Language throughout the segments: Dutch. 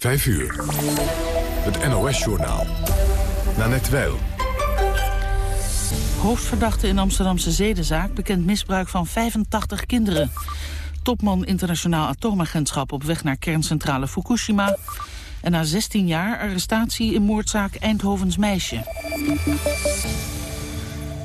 5 uur. Het NOS-journaal. Nanette Weil. Hoofdverdachte in Amsterdamse zedenzaak bekend misbruik van 85 kinderen. Topman internationaal atoomagentschap op weg naar kerncentrale Fukushima. En na 16 jaar arrestatie in moordzaak Eindhovens meisje.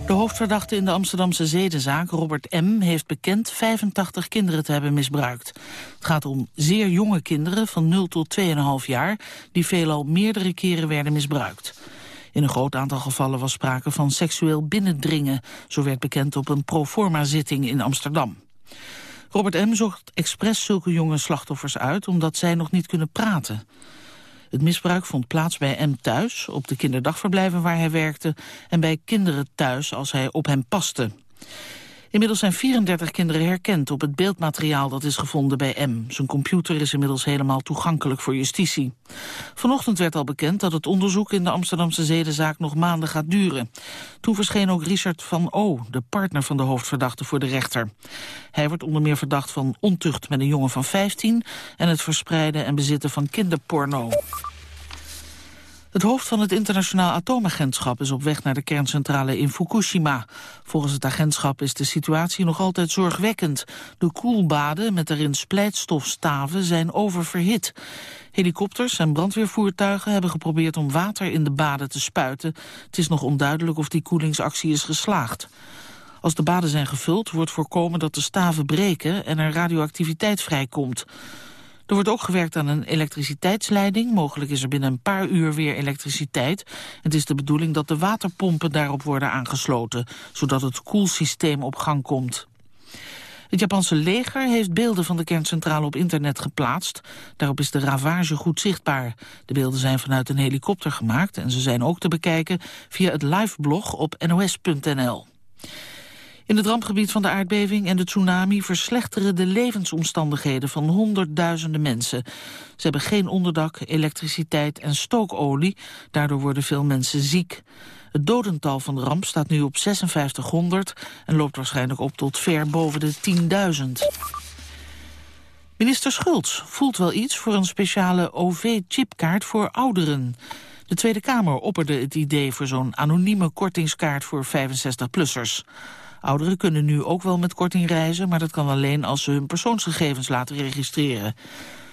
De hoofdverdachte in de Amsterdamse zedenzaak, Robert M., heeft bekend 85 kinderen te hebben misbruikt. Het gaat om zeer jonge kinderen van 0 tot 2,5 jaar, die veelal meerdere keren werden misbruikt. In een groot aantal gevallen was sprake van seksueel binnendringen, zo werd bekend op een proforma-zitting in Amsterdam. Robert M. zocht expres zulke jonge slachtoffers uit, omdat zij nog niet kunnen praten. Het misbruik vond plaats bij M thuis, op de kinderdagverblijven waar hij werkte... en bij kinderen thuis als hij op hem paste. Inmiddels zijn 34 kinderen herkend op het beeldmateriaal dat is gevonden bij M. Zijn computer is inmiddels helemaal toegankelijk voor justitie. Vanochtend werd al bekend dat het onderzoek in de Amsterdamse zedenzaak nog maanden gaat duren. Toen verscheen ook Richard van O., de partner van de hoofdverdachte, voor de rechter. Hij wordt onder meer verdacht van ontucht met een jongen van 15... en het verspreiden en bezitten van kinderporno. Het hoofd van het internationaal atoomagentschap is op weg naar de kerncentrale in Fukushima. Volgens het agentschap is de situatie nog altijd zorgwekkend. De koelbaden met daarin splijtstofstaven zijn oververhit. Helikopters en brandweervoertuigen hebben geprobeerd om water in de baden te spuiten. Het is nog onduidelijk of die koelingsactie is geslaagd. Als de baden zijn gevuld, wordt voorkomen dat de staven breken en er radioactiviteit vrijkomt. Er wordt ook gewerkt aan een elektriciteitsleiding. Mogelijk is er binnen een paar uur weer elektriciteit. Het is de bedoeling dat de waterpompen daarop worden aangesloten... zodat het koelsysteem op gang komt. Het Japanse leger heeft beelden van de kerncentrale op internet geplaatst. Daarop is de ravage goed zichtbaar. De beelden zijn vanuit een helikopter gemaakt... en ze zijn ook te bekijken via het liveblog op nos.nl. In het rampgebied van de aardbeving en de tsunami verslechteren de levensomstandigheden van honderdduizenden mensen. Ze hebben geen onderdak, elektriciteit en stookolie. Daardoor worden veel mensen ziek. Het dodental van de ramp staat nu op 5600 en loopt waarschijnlijk op tot ver boven de 10.000. Minister Schultz voelt wel iets voor een speciale OV-chipkaart voor ouderen. De Tweede Kamer opperde het idee voor zo'n anonieme kortingskaart voor 65-plussers. Ouderen kunnen nu ook wel met korting reizen, maar dat kan alleen als ze hun persoonsgegevens laten registreren.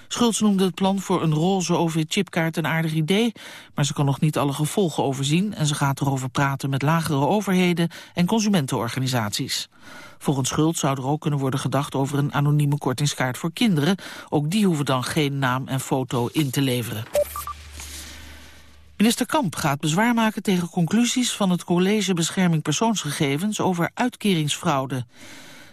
Schultz noemde het plan voor een roze OV-chipkaart een aardig idee, maar ze kan nog niet alle gevolgen overzien en ze gaat erover praten met lagere overheden en consumentenorganisaties. Volgens Schultz zou er ook kunnen worden gedacht over een anonieme kortingskaart voor kinderen. Ook die hoeven dan geen naam en foto in te leveren. Minister Kamp gaat bezwaar maken tegen conclusies van het College Bescherming Persoonsgegevens over uitkeringsfraude.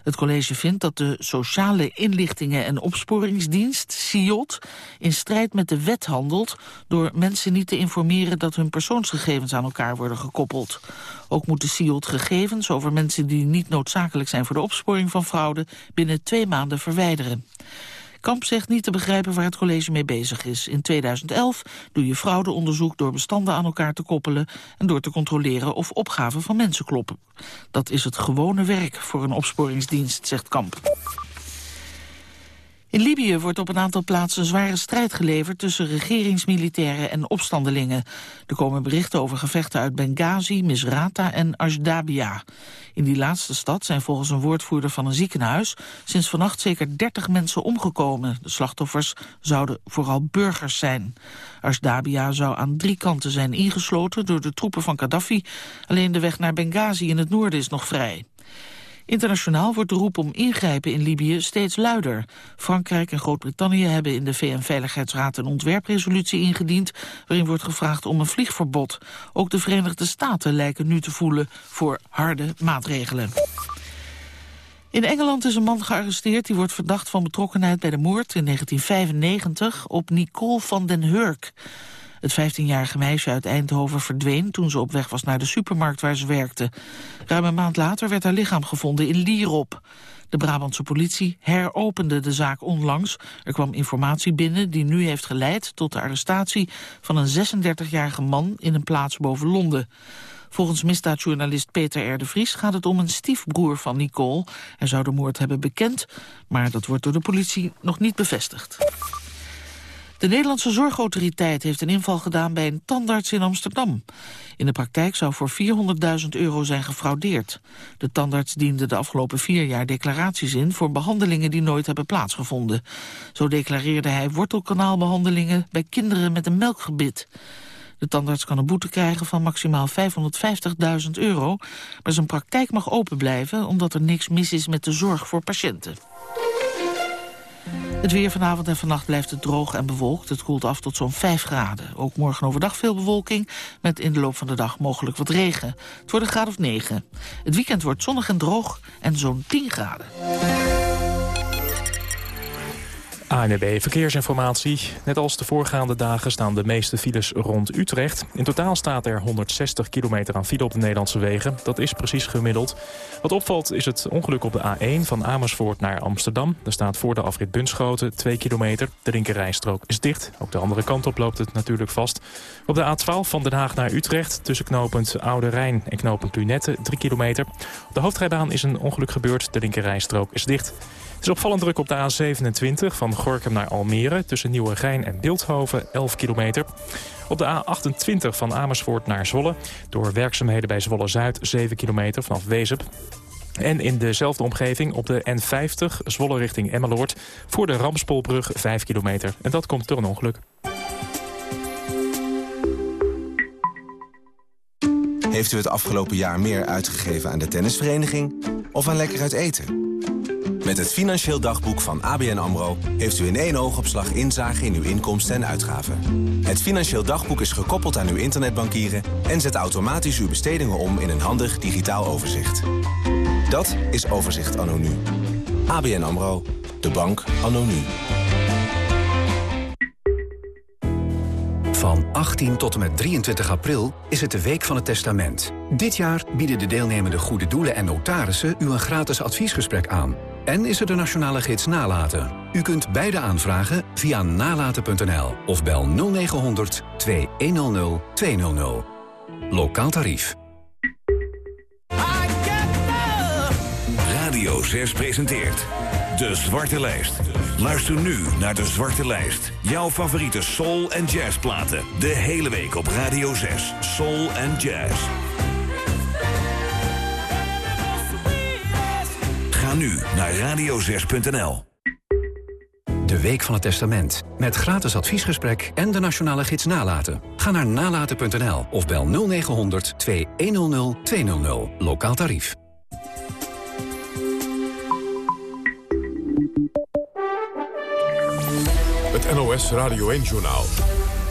Het college vindt dat de Sociale Inlichtingen en Opsporingsdienst, SIOT, in strijd met de wet handelt door mensen niet te informeren dat hun persoonsgegevens aan elkaar worden gekoppeld. Ook moet de SIOT gegevens over mensen die niet noodzakelijk zijn voor de opsporing van fraude binnen twee maanden verwijderen. Kamp zegt niet te begrijpen waar het college mee bezig is. In 2011 doe je fraudeonderzoek door bestanden aan elkaar te koppelen... en door te controleren of opgaven van mensen kloppen. Dat is het gewone werk voor een opsporingsdienst, zegt Kamp. In Libië wordt op een aantal plaatsen zware strijd geleverd tussen regeringsmilitairen en opstandelingen. Er komen berichten over gevechten uit Benghazi, Misrata en Ashdabia. In die laatste stad zijn volgens een woordvoerder van een ziekenhuis sinds vannacht zeker 30 mensen omgekomen. De slachtoffers zouden vooral burgers zijn. Ashdabia zou aan drie kanten zijn ingesloten door de troepen van Gaddafi. Alleen de weg naar Benghazi in het noorden is nog vrij. Internationaal wordt de roep om ingrijpen in Libië steeds luider. Frankrijk en Groot-Brittannië hebben in de VN-veiligheidsraad een ontwerpresolutie ingediend... waarin wordt gevraagd om een vliegverbod. Ook de Verenigde Staten lijken nu te voelen voor harde maatregelen. In Engeland is een man gearresteerd die wordt verdacht van betrokkenheid bij de moord in 1995 op Nicole van den Hurk. Het 15-jarige meisje uit Eindhoven verdween toen ze op weg was naar de supermarkt waar ze werkte. Ruim een maand later werd haar lichaam gevonden in Lierop. De Brabantse politie heropende de zaak onlangs. Er kwam informatie binnen die nu heeft geleid tot de arrestatie van een 36-jarige man in een plaats boven Londen. Volgens misdaadjournalist Peter R. de Vries gaat het om een stiefbroer van Nicole. Hij zou de moord hebben bekend, maar dat wordt door de politie nog niet bevestigd. De Nederlandse Zorgautoriteit heeft een inval gedaan bij een tandarts in Amsterdam. In de praktijk zou voor 400.000 euro zijn gefraudeerd. De tandarts diende de afgelopen vier jaar declaraties in... voor behandelingen die nooit hebben plaatsgevonden. Zo declareerde hij wortelkanaalbehandelingen bij kinderen met een melkgebit. De tandarts kan een boete krijgen van maximaal 550.000 euro... maar zijn praktijk mag open blijven omdat er niks mis is met de zorg voor patiënten. Het weer vanavond en vannacht blijft het droog en bewolkt. Het koelt af tot zo'n 5 graden. Ook morgen overdag veel bewolking, met in de loop van de dag mogelijk wat regen. Het wordt een graad of 9. Het weekend wordt zonnig en droog en zo'n 10 graden. ANB Verkeersinformatie. Net als de voorgaande dagen staan de meeste files rond Utrecht. In totaal staat er 160 kilometer aan file op de Nederlandse wegen. Dat is precies gemiddeld. Wat opvalt is het ongeluk op de A1 van Amersfoort naar Amsterdam. Er staat voor de afrit Bunschoten 2 kilometer. De linkerrijstrook is dicht. Ook de andere kant op loopt het natuurlijk vast. Op de A12 van Den Haag naar Utrecht tussen knooppunt Oude Rijn en knooppunt Lunette 3 kilometer. Op de hoofdrijbaan is een ongeluk gebeurd. De linkerrijstrook is dicht. Het is opvallend druk op de A27 van Gorkum naar Almere... tussen Nieuwegein en Beeldhoven, 11 kilometer. Op de A28 van Amersfoort naar Zwolle... door werkzaamheden bij Zwolle-Zuid, 7 kilometer vanaf Wezep. En in dezelfde omgeving op de N50, Zwolle richting Emmeloord... voor de Ramspolbrug, 5 kilometer. En dat komt door een ongeluk. Heeft u het afgelopen jaar meer uitgegeven aan de tennisvereniging... of aan lekker uit eten? Met het Financieel Dagboek van ABN AMRO... heeft u in één oogopslag inzage in uw inkomsten en uitgaven. Het Financieel Dagboek is gekoppeld aan uw internetbankieren... en zet automatisch uw bestedingen om in een handig digitaal overzicht. Dat is Overzicht Anno Nu. ABN AMRO. De bank Nu. Van 18 tot en met 23 april is het de Week van het Testament. Dit jaar bieden de deelnemende goede doelen en notarissen u een gratis adviesgesprek aan... En is er de nationale gids Nalaten. U kunt beide aanvragen via nalaten.nl of bel 0900 2100 200. Lokaal tarief. Radio 6 presenteert De Zwarte Lijst. Luister nu naar De Zwarte Lijst. Jouw favoriete soul- en jazzplaten. De hele week op Radio 6. Soul en jazz. Ga nu naar radio6.nl. De Week van het Testament. Met gratis adviesgesprek en de nationale gids Nalaten. Ga naar nalaten.nl of bel 0900 2100 200. Lokaal tarief. Het NOS Radio 1-journaal.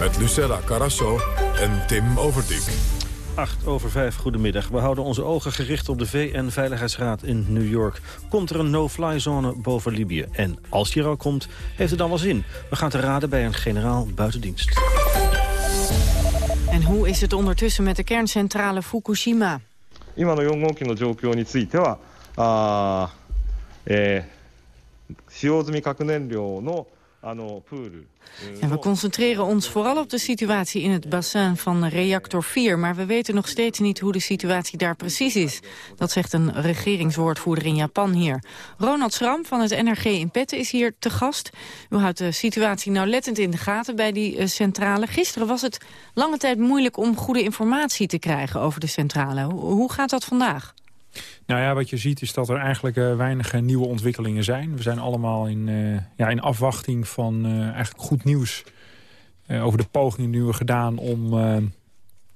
Met Lucella Carasso en Tim Overdijk. 8 over 5, goedemiddag. We houden onze ogen gericht op de VN-veiligheidsraad in New York. Komt er een no-fly zone boven Libië? En als die er al komt, heeft het dan wel zin? We gaan te raden bij een generaal buitendienst. En hoe is het ondertussen met de kerncentrale Fukushima? 今の4号機の状況については、あえー、使用済み核燃料のあのプール。We concentreren ons vooral op de situatie in het bassin van reactor 4. Maar we weten nog steeds niet hoe de situatie daar precies is. Dat zegt een regeringswoordvoerder in Japan hier. Ronald Schram van het NRG in Petten is hier te gast. U houdt de situatie nauwlettend in de gaten bij die uh, centrale. Gisteren was het lange tijd moeilijk om goede informatie te krijgen over de centrale. Hoe gaat dat vandaag? Nou ja, wat je ziet is dat er eigenlijk uh, weinig uh, nieuwe ontwikkelingen zijn. We zijn allemaal in, uh, ja, in afwachting van eigenlijk goed nieuws... over de pogingen die we gedaan om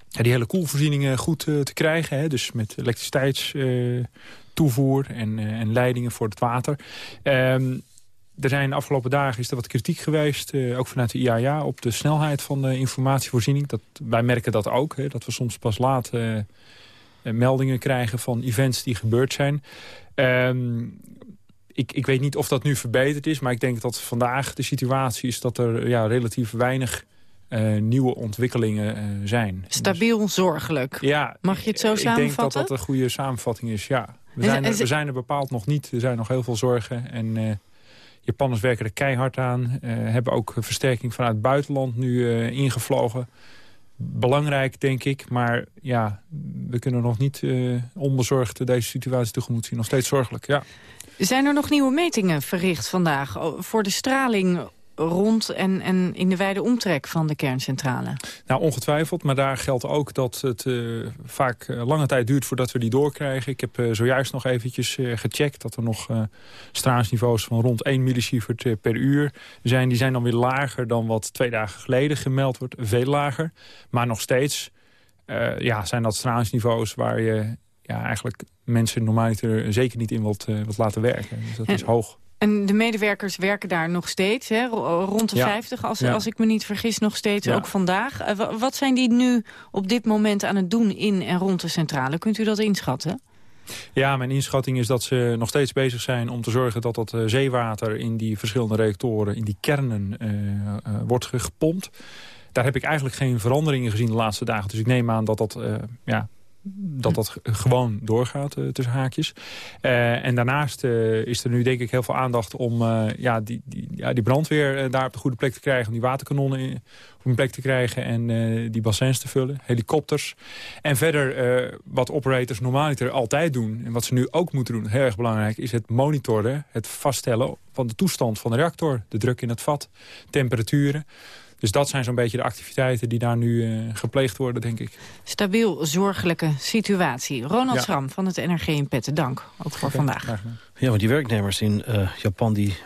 die hele koelvoorzieningen goed te krijgen. Hè? Dus met elektriciteitstoevoer en, en leidingen voor het water. Um, er zijn de afgelopen dagen is er wat kritiek geweest, ook vanuit de IAA... op de snelheid van de informatievoorziening. Dat, wij merken dat ook, hè, dat we soms pas laat meldingen krijgen van events die gebeurd zijn. Um, ik, ik weet niet of dat nu verbeterd is, maar ik denk dat vandaag de situatie is dat er ja, relatief weinig uh, nieuwe ontwikkelingen uh, zijn. Stabiel dus, zorgelijk. Ja, Mag je het zo ik samenvatten? Ik denk dat dat een goede samenvatting is, ja. We zijn, er, we zijn er bepaald nog niet. Er zijn nog heel veel zorgen. En uh, Japanners werken er keihard aan. hebben ook versterking vanuit het buitenland nu ingevlogen belangrijk, denk ik. Maar ja, we kunnen nog niet uh, onbezorgd deze situatie tegemoet zien. Nog steeds zorgelijk, ja. Zijn er nog nieuwe metingen verricht vandaag voor de straling rond en, en in de wijde omtrek van de kerncentrale? Nou, ongetwijfeld. Maar daar geldt ook dat het uh, vaak lange tijd duurt voordat we die doorkrijgen. Ik heb uh, zojuist nog eventjes uh, gecheckt dat er nog stralingsniveaus van rond 1 millisievert per uur zijn. Die zijn dan weer lager dan wat twee dagen geleden gemeld wordt. Veel lager. Maar nog steeds ja, zijn dat stralingsniveaus waar je ja, eigenlijk mensen normaal er zeker niet in wilt, wilt laten werken. Dus dat is hoog. En de medewerkers werken daar nog steeds, hè? rond de 50, als, als ik me niet vergis, nog steeds, ook vandaag. Uh, wat zijn die nu op dit moment aan het doen in en rond de centrale? Kunt u dat inschatten? Ja, mijn inschatting is dat ze nog steeds bezig zijn om te zorgen dat dat uh, zeewater in die verschillende reactoren, in die kernen, uh, wordt gepompt. Daar heb ik eigenlijk geen veranderingen gezien de laatste dagen. Dus ik neem aan dat dat ja, dat dat gewoon doorgaat uh, tussen haakjes. Uh, en daarnaast uh, is er nu denk ik heel veel aandacht om ja, die, die, ja, die brandweer daar op de goede plek te krijgen. Om die waterkanonnen op een plek te krijgen en die bassins te vullen. Helikopters. En verder wat operators normaliter altijd doen. En wat ze nu ook moeten doen, heel erg belangrijk, is het monitoren. Het vaststellen van de toestand van de reactor. De druk in het vat, temperaturen. Dus dat zijn zo'n beetje de activiteiten die daar nu uh, gepleegd worden, denk ik. Stabiel zorgelijke situatie. Ronald ja. Schram van het NRG in Petten, dank. Ook voor okay, vandaag. Ja, want die werknemers in uh, Japan die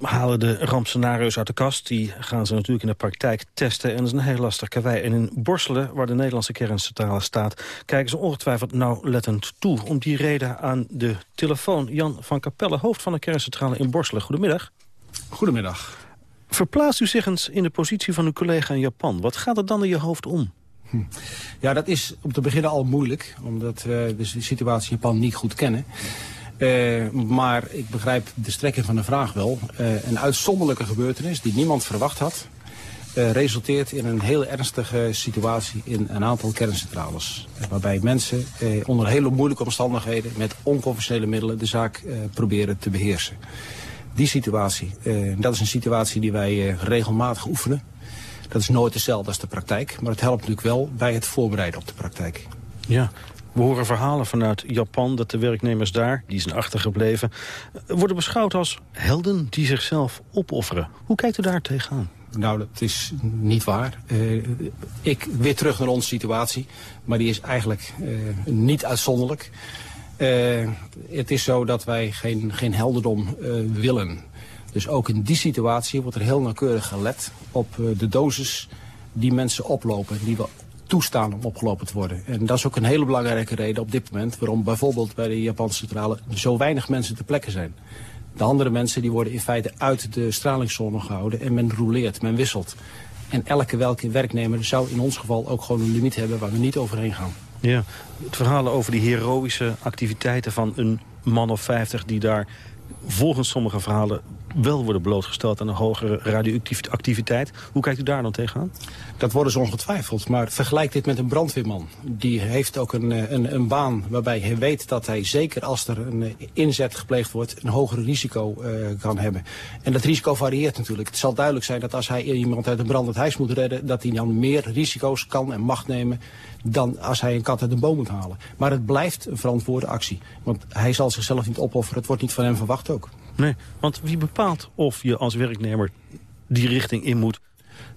halen de rampscenario's uit de kast. Die gaan ze natuurlijk in de praktijk testen. En dat is een heel lastig karwei. En in Borselen, waar de Nederlandse kerncentrale staat... kijken ze ongetwijfeld nauwlettend toe. Om die reden aan de telefoon Jan van Capelle... hoofd van de kerncentrale in Borselen. Goedemiddag. Goedemiddag. Verplaatst u zich eens in de positie van uw collega in Japan. Wat gaat er dan in je hoofd om? Hm. Ja, dat is om te beginnen al moeilijk. Omdat we dus de situatie in Japan niet goed kennen. Uh, maar ik begrijp de strekking van de vraag wel. Uh, een uitzonderlijke gebeurtenis die niemand verwacht had... Uh, resulteert in een heel ernstige situatie in een aantal kerncentrales. Waarbij mensen onder hele moeilijke omstandigheden... met onconventionele middelen de zaak proberen te beheersen die situatie, uh, dat is een situatie die wij uh, regelmatig oefenen. Dat is nooit hetzelfde als de praktijk, maar het helpt natuurlijk wel bij het voorbereiden op de praktijk. Ja, we horen verhalen vanuit Japan dat de werknemers daar, die zijn achtergebleven, eh, worden beschouwd als helden die zichzelf opofferen. Hoe kijkt u daar tegenaan? Nou, dat is niet waar. Uh, ik weer terug naar onze situatie, maar die is eigenlijk uh, niet uitzonderlijk. Uh, het is zo dat wij geen, geen helderdom uh, willen. Dus ook in die situatie wordt er heel nauwkeurig gelet op uh, de dosis die mensen oplopen, die we toestaan om opgelopen te worden. En dat is ook een hele belangrijke reden op dit moment waarom bijvoorbeeld bij de Japanse centrale zo weinig mensen te plekken zijn. De andere mensen die worden in feite uit de stralingszone gehouden en men rouleert, men wisselt. En elke welke werknemer zou in ons geval ook gewoon een limiet hebben waar we niet overheen gaan. Ja, het verhaal over die heroïsche activiteiten van een man of 50 die daar volgens sommige verhalen wel worden blootgesteld aan een hogere radioactiviteit. Hoe kijkt u daar dan tegenaan? Dat worden ze ongetwijfeld, maar vergelijk dit met een brandweerman. Die heeft ook een, eh, een, een baan waarbij hij weet dat hij zeker als er een eh, inzet gepleegd wordt... een hoger risico uh, kan hebben. En dat risico varieert natuurlijk. Het zal duidelijk zijn dat als hij iemand uit een brandend huis moet redden... dat hij dan meer risico's kan en mag nemen dan als hij een kat uit een boom moet halen. Maar het blijft een verantwoorde actie. Want hij zal zichzelf niet opofferen. Het wordt niet van hem verwacht ook. Nee, want wie bepaalt of je als werknemer die richting in moet?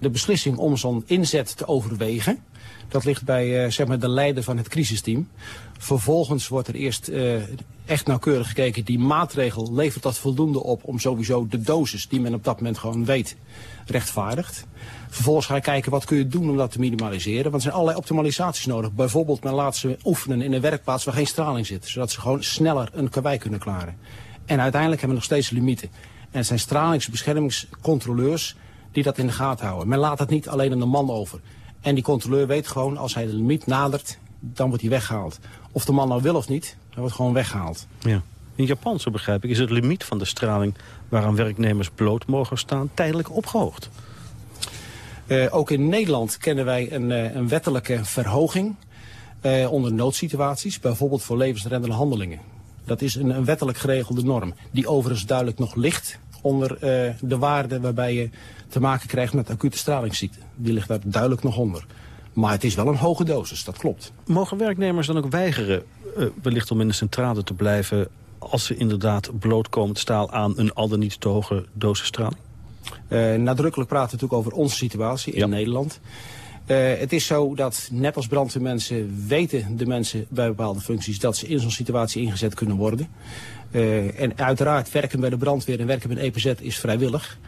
De beslissing om zo'n inzet te overwegen... dat ligt bij uh, zeg maar de leider van het crisisteam. Vervolgens wordt er eerst uh, echt nauwkeurig gekeken... die maatregel levert dat voldoende op om sowieso de dosis... die men op dat moment gewoon weet, rechtvaardigt. Vervolgens ga je kijken wat kun je doen om dat te minimaliseren. Want er zijn allerlei optimalisaties nodig. Bijvoorbeeld men laat ze oefenen in een werkplaats waar geen straling zit. Zodat ze gewoon sneller een karwei kunnen klaren. En uiteindelijk hebben we nog steeds limieten. En het zijn stralingsbeschermingscontroleurs die dat in de gaten houden. Men laat het niet alleen aan de man over. En die controleur weet gewoon, als hij de limiet nadert, dan wordt hij weggehaald. Of de man nou wil of niet, hij wordt gewoon weggehaald. Ja. In Japan, zo begrijp ik, is het limiet van de straling waaraan werknemers bloot mogen staan tijdelijk opgehoogd. Uh, ook in Nederland kennen wij een, uh, een wettelijke verhoging uh, onder noodsituaties, bijvoorbeeld voor levensreddende handelingen. Dat is een, een, wettelijk geregelde norm, die overigens duidelijk nog ligt onder de waarde waarbij je te maken krijgt met acute stralingsziekte. Die ligt daar duidelijk nog onder. Maar het is wel een hoge dosis, dat klopt. Mogen werknemers dan ook weigeren wellicht om in de centrale te blijven als ze inderdaad bloot komen te staan aan een al dan niet te hoge dosis straling? nadrukkelijk praten we natuurlijk over onze situatie in Nederland. Het is zo dat net als brandweermensen weten de mensen bij bepaalde functies dat ze in zo'n situatie ingezet kunnen worden. en uiteraard werken bij de brandweer en werken bij de EPZ is vrijwillig.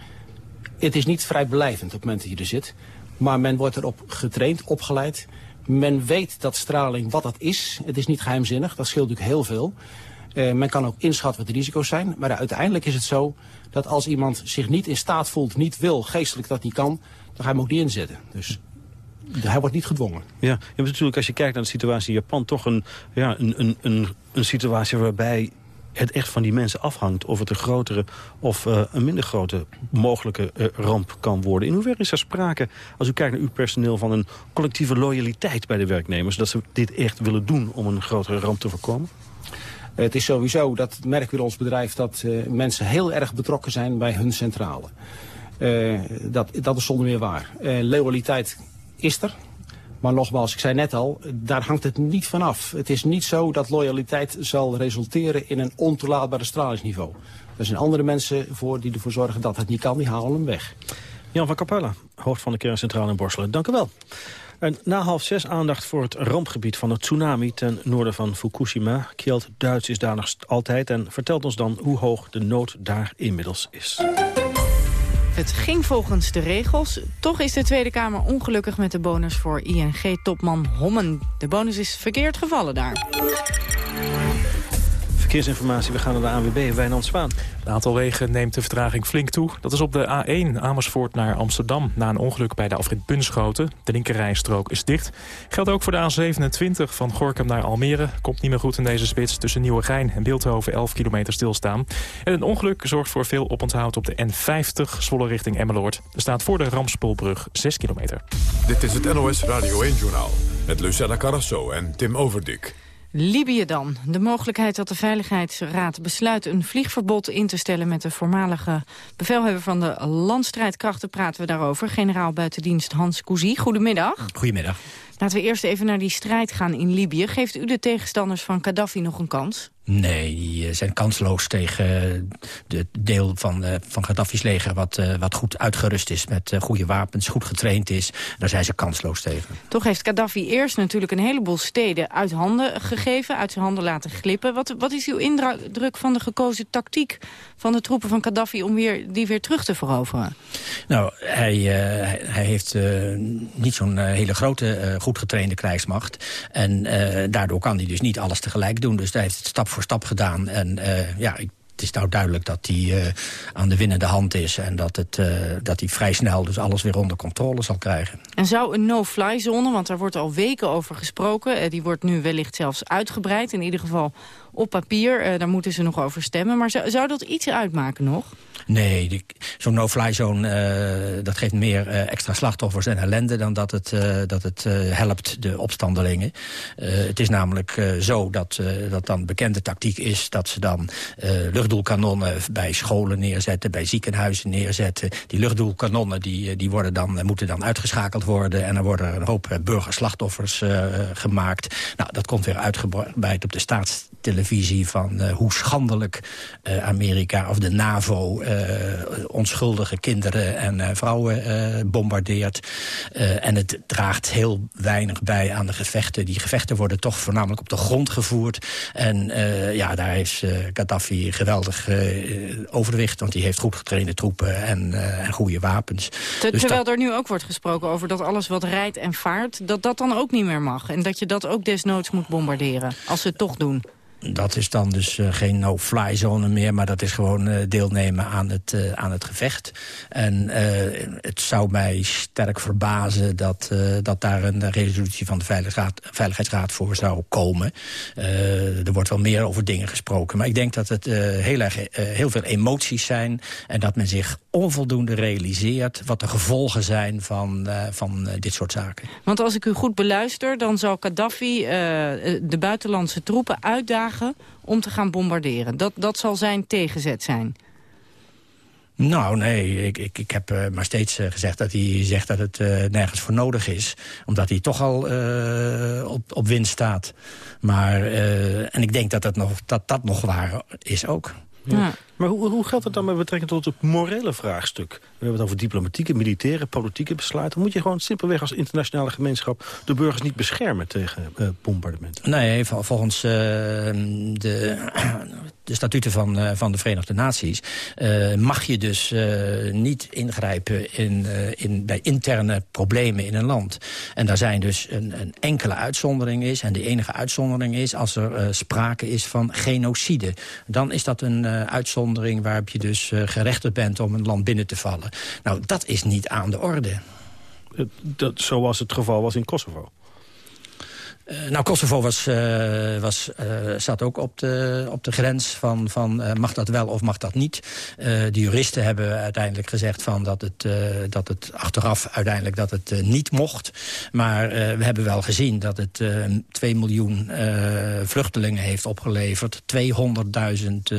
Het is niet vrijblijvend op het moment dat je er zit. Maar men wordt erop getraind, opgeleid. Men weet dat straling wat dat is. Het is niet geheimzinnig, dat scheelt natuurlijk heel veel. Uh, men kan ook inschatten wat de risico's zijn. Maar uiteindelijk is het zo dat als iemand zich niet in staat voelt, niet wil, geestelijk dat niet kan, dan ga je hem ook niet inzetten. Dus hij wordt niet gedwongen. Ja, je hebt natuurlijk als je kijkt naar de situatie in Japan toch een, ja, een, een, een, een situatie waarbij het echt van die mensen afhangt... of het een grotere of uh, een minder grote mogelijke uh, ramp kan worden. In hoeverre is er sprake, als u kijkt naar uw personeel... van een collectieve loyaliteit bij de werknemers... dat ze dit echt willen doen om een grotere ramp te voorkomen? Het is sowieso, dat merken we in ons bedrijf... dat uh, mensen heel erg betrokken zijn bij hun centrale. dat, dat is zonder meer waar. loyaliteit is er. Maar nogmaals, ik zei net al, daar hangt het niet van af. Het is niet zo dat loyaliteit zal resulteren in een ontoelaatbare stralingsniveau. Er zijn andere mensen voor die ervoor zorgen dat het niet kan, die halen hem weg. Jan van Capella, hoofd van de kerncentrale in Borselen. Dank u wel. En na half zes aandacht voor het rampgebied van het tsunami ten noorden van Fukushima. Kjeld Duits is daar nog altijd en vertelt ons dan hoe hoog de nood daar inmiddels is. Het ging volgens de regels. Toch is de Tweede Kamer ongelukkig met de bonus voor ING-topman Hommen. De bonus is verkeerd gevallen daar. Verkeersinformatie, we gaan naar de ANWB, Wijnand Zwaan. Een aantal wegen neemt de vertraging flink toe. Dat is op de A1 Amersfoort naar Amsterdam... na een ongeluk bij de afrit Bunschoten. De linkerrijstrook is dicht. Geldt ook voor de A27 van Gorkum naar Almere. Komt niet meer goed in deze spits. Tussen Nieuwegein en Beeldhoven 11 kilometer stilstaan. En een ongeluk zorgt voor veel oponthoud op de N50... Zwolle richting Emmeloord. Er staat voor de Ramspoolbrug 6 kilometer. Dit is het NOS Radio 1-journaal. Met Lucella Carrasso en Tim Overdik. Libië dan. De mogelijkheid dat de Veiligheidsraad besluit een vliegverbod in te stellen met de voormalige bevelhebber van de landstrijdkrachten praten we daarover. Generaal buitendienst Hans Cousy. Goedemiddag. Goedemiddag. Laten we eerst even naar die strijd gaan in Libië. Geeft u de tegenstanders van Gaddafi nog een kans? Nee, die eh, zijn kansloos tegen het deel van, uh, van Gaddafi's leger... Wat, wat goed uitgerust is met goede wapens, goed getraind is. Daar zijn ze kansloos tegen. Toch heeft Gaddafi eerst natuurlijk een heleboel steden uit handen gegeven... uit zijn handen laten glippen. Wat, wat is uw indruk van de gekozen tactiek van de troepen van Gaddafi... om weer, die weer terug te veroveren? Nou, hij, hij heeft niet zo'n hele grote, goed getrainde krijgsmacht. En daardoor kan hij dus niet alles tegelijk doen. Dus hij heeft het stap voor stap gedaan. En uh, ja, het is nou duidelijk dat hij uh, aan de winnende hand is... en dat, het, dat hij vrij snel dus alles weer onder controle zal krijgen. En zou een no-fly zone, want daar wordt al weken over gesproken... die wordt nu wellicht zelfs uitgebreid, in ieder geval op papier. daar moeten ze nog over stemmen. Maar zou dat iets uitmaken nog? Nee, zo'n no-fly zone uh, dat geeft meer uh, extra slachtoffers en ellende... dan dat het, uh, dat het helpt de opstandelingen. het is namelijk zo dat dat dan bekende tactiek is... dat ze dan luchtdoelkanonnen bij scholen neerzetten... bij ziekenhuizen neerzetten. Die luchtdoelkanonnen die, die worden dan, moeten dan uitgeschakeld worden... en er worden een hoop burgerslachtoffers gemaakt. Nou, dat komt weer uitgebreid op de staatstelevisie... van hoe schandelijk Amerika of de NAVO onschuldige kinderen en uh, vrouwen uh, bombardeert. en het draagt heel weinig bij aan de gevechten. Die gevechten worden toch voornamelijk op de grond gevoerd. En ja, daar heeft Gaddafi geweldig overwicht. Want die heeft goed getrainde troepen en, en goede wapens. Ter, dus terwijl er nu ook wordt gesproken over dat alles wat rijdt en vaart... dat dat dan ook niet meer mag. En dat je dat ook desnoods moet bombarderen. Als ze het toch doen. Dat is dan dus uh, geen no-fly zone meer, maar dat is gewoon uh, deelnemen aan het, uh, aan het gevecht. En het zou mij sterk verbazen dat, dat daar een resolutie van de Veiligheidsraad, Veiligheidsraad voor zou komen. er wordt wel meer over dingen gesproken, maar ik denk dat het heel, erg, heel veel emoties zijn en dat men zich onvoldoende realiseert wat de gevolgen zijn van, van dit soort zaken. Want als ik u goed beluister, dan zal Gaddafi de buitenlandse troepen uitdagen om te gaan bombarderen. Dat, dat zal zijn tegenzet zijn. Nou, nee, ik, ik, ik heb uh, maar steeds uh, gezegd dat hij zegt dat het uh, nergens voor nodig is. Omdat hij toch al op, op winst staat. Maar, en ik denk dat dat, nog, dat dat nog waar is ook. Ja. Maar hoe, hoe geldt het dan met betrekking tot het morele vraagstuk? We hebben het over diplomatieke, militaire, politieke besluiten. Moet je gewoon simpelweg als internationale gemeenschap... de burgers niet beschermen tegen uh, bombardementen? Nee, volgens uh, de, de statuten van, uh, van de Verenigde Naties... mag je dus niet ingrijpen in, in, bij interne problemen in een land. En daar zijn dus een, een enkele uitzondering is. En de enige uitzondering is als er sprake is van genocide. Dan is dat een uitzondering waarop je dus gerechtigd bent om een land binnen te vallen. Nou, dat is niet aan de orde. Dat, zoals het geval was in Kosovo. Uh, nou, Kosovo was, uh, was, uh, zat ook op de, op de grens van, van mag dat wel of mag dat niet. de juristen hebben uiteindelijk gezegd van dat, het, dat het achteraf uiteindelijk dat het niet mocht. Maar we hebben wel gezien dat het 2 miljoen vluchtelingen heeft opgeleverd. 200.000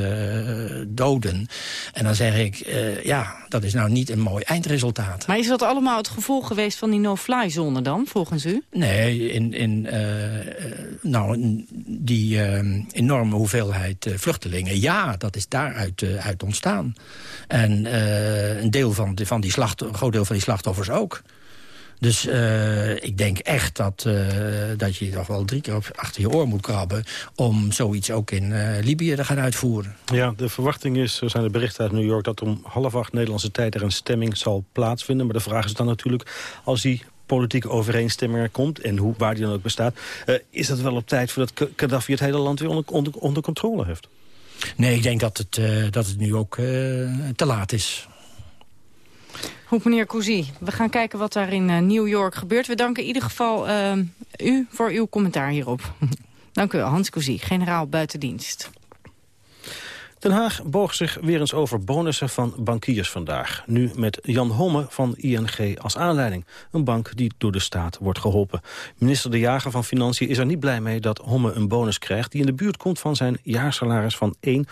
doden. En dan zeg ik, ja, dat is nou niet een mooi eindresultaat. Maar is dat allemaal het gevolg geweest van die no-fly-zone dan, volgens u? Nee, in... in uh, nou, die uh, enorme hoeveelheid uh, vluchtelingen, ja, dat is daaruit uit ontstaan. En een, deel van, van die slacht, een groot deel van die slachtoffers ook. Dus ik denk echt dat, dat je toch wel drie keer achter je oor moet krabben... om zoiets ook in Libië te gaan uitvoeren. Ja, de verwachting is, er zijn de berichten uit New York... dat om half acht Nederlandse tijd er een stemming zal plaatsvinden. Maar de vraag is dan natuurlijk, als die politieke overeenstemming er komt... en hoe, waar die dan ook bestaat... Uh, is dat wel op tijd voordat Gaddafi het hele land weer onder, onder, onder controle heeft? Nee, ik denk dat het, uh, dat het nu ook uh, te laat is. Goed, meneer Cousy. We gaan kijken wat daar in New York gebeurt. We danken in ieder geval u voor uw commentaar hierop. Dank u wel, Hans Cousy, generaal buitendienst. Den Haag boog zich weer eens over bonussen van bankiers vandaag. Nu met Jan Homme van ING als aanleiding. Een bank die door de staat wordt geholpen. Minister De Jager van Financiën is er niet blij mee dat Homme een bonus krijgt... die in de buurt komt van zijn jaarsalaris van 1,35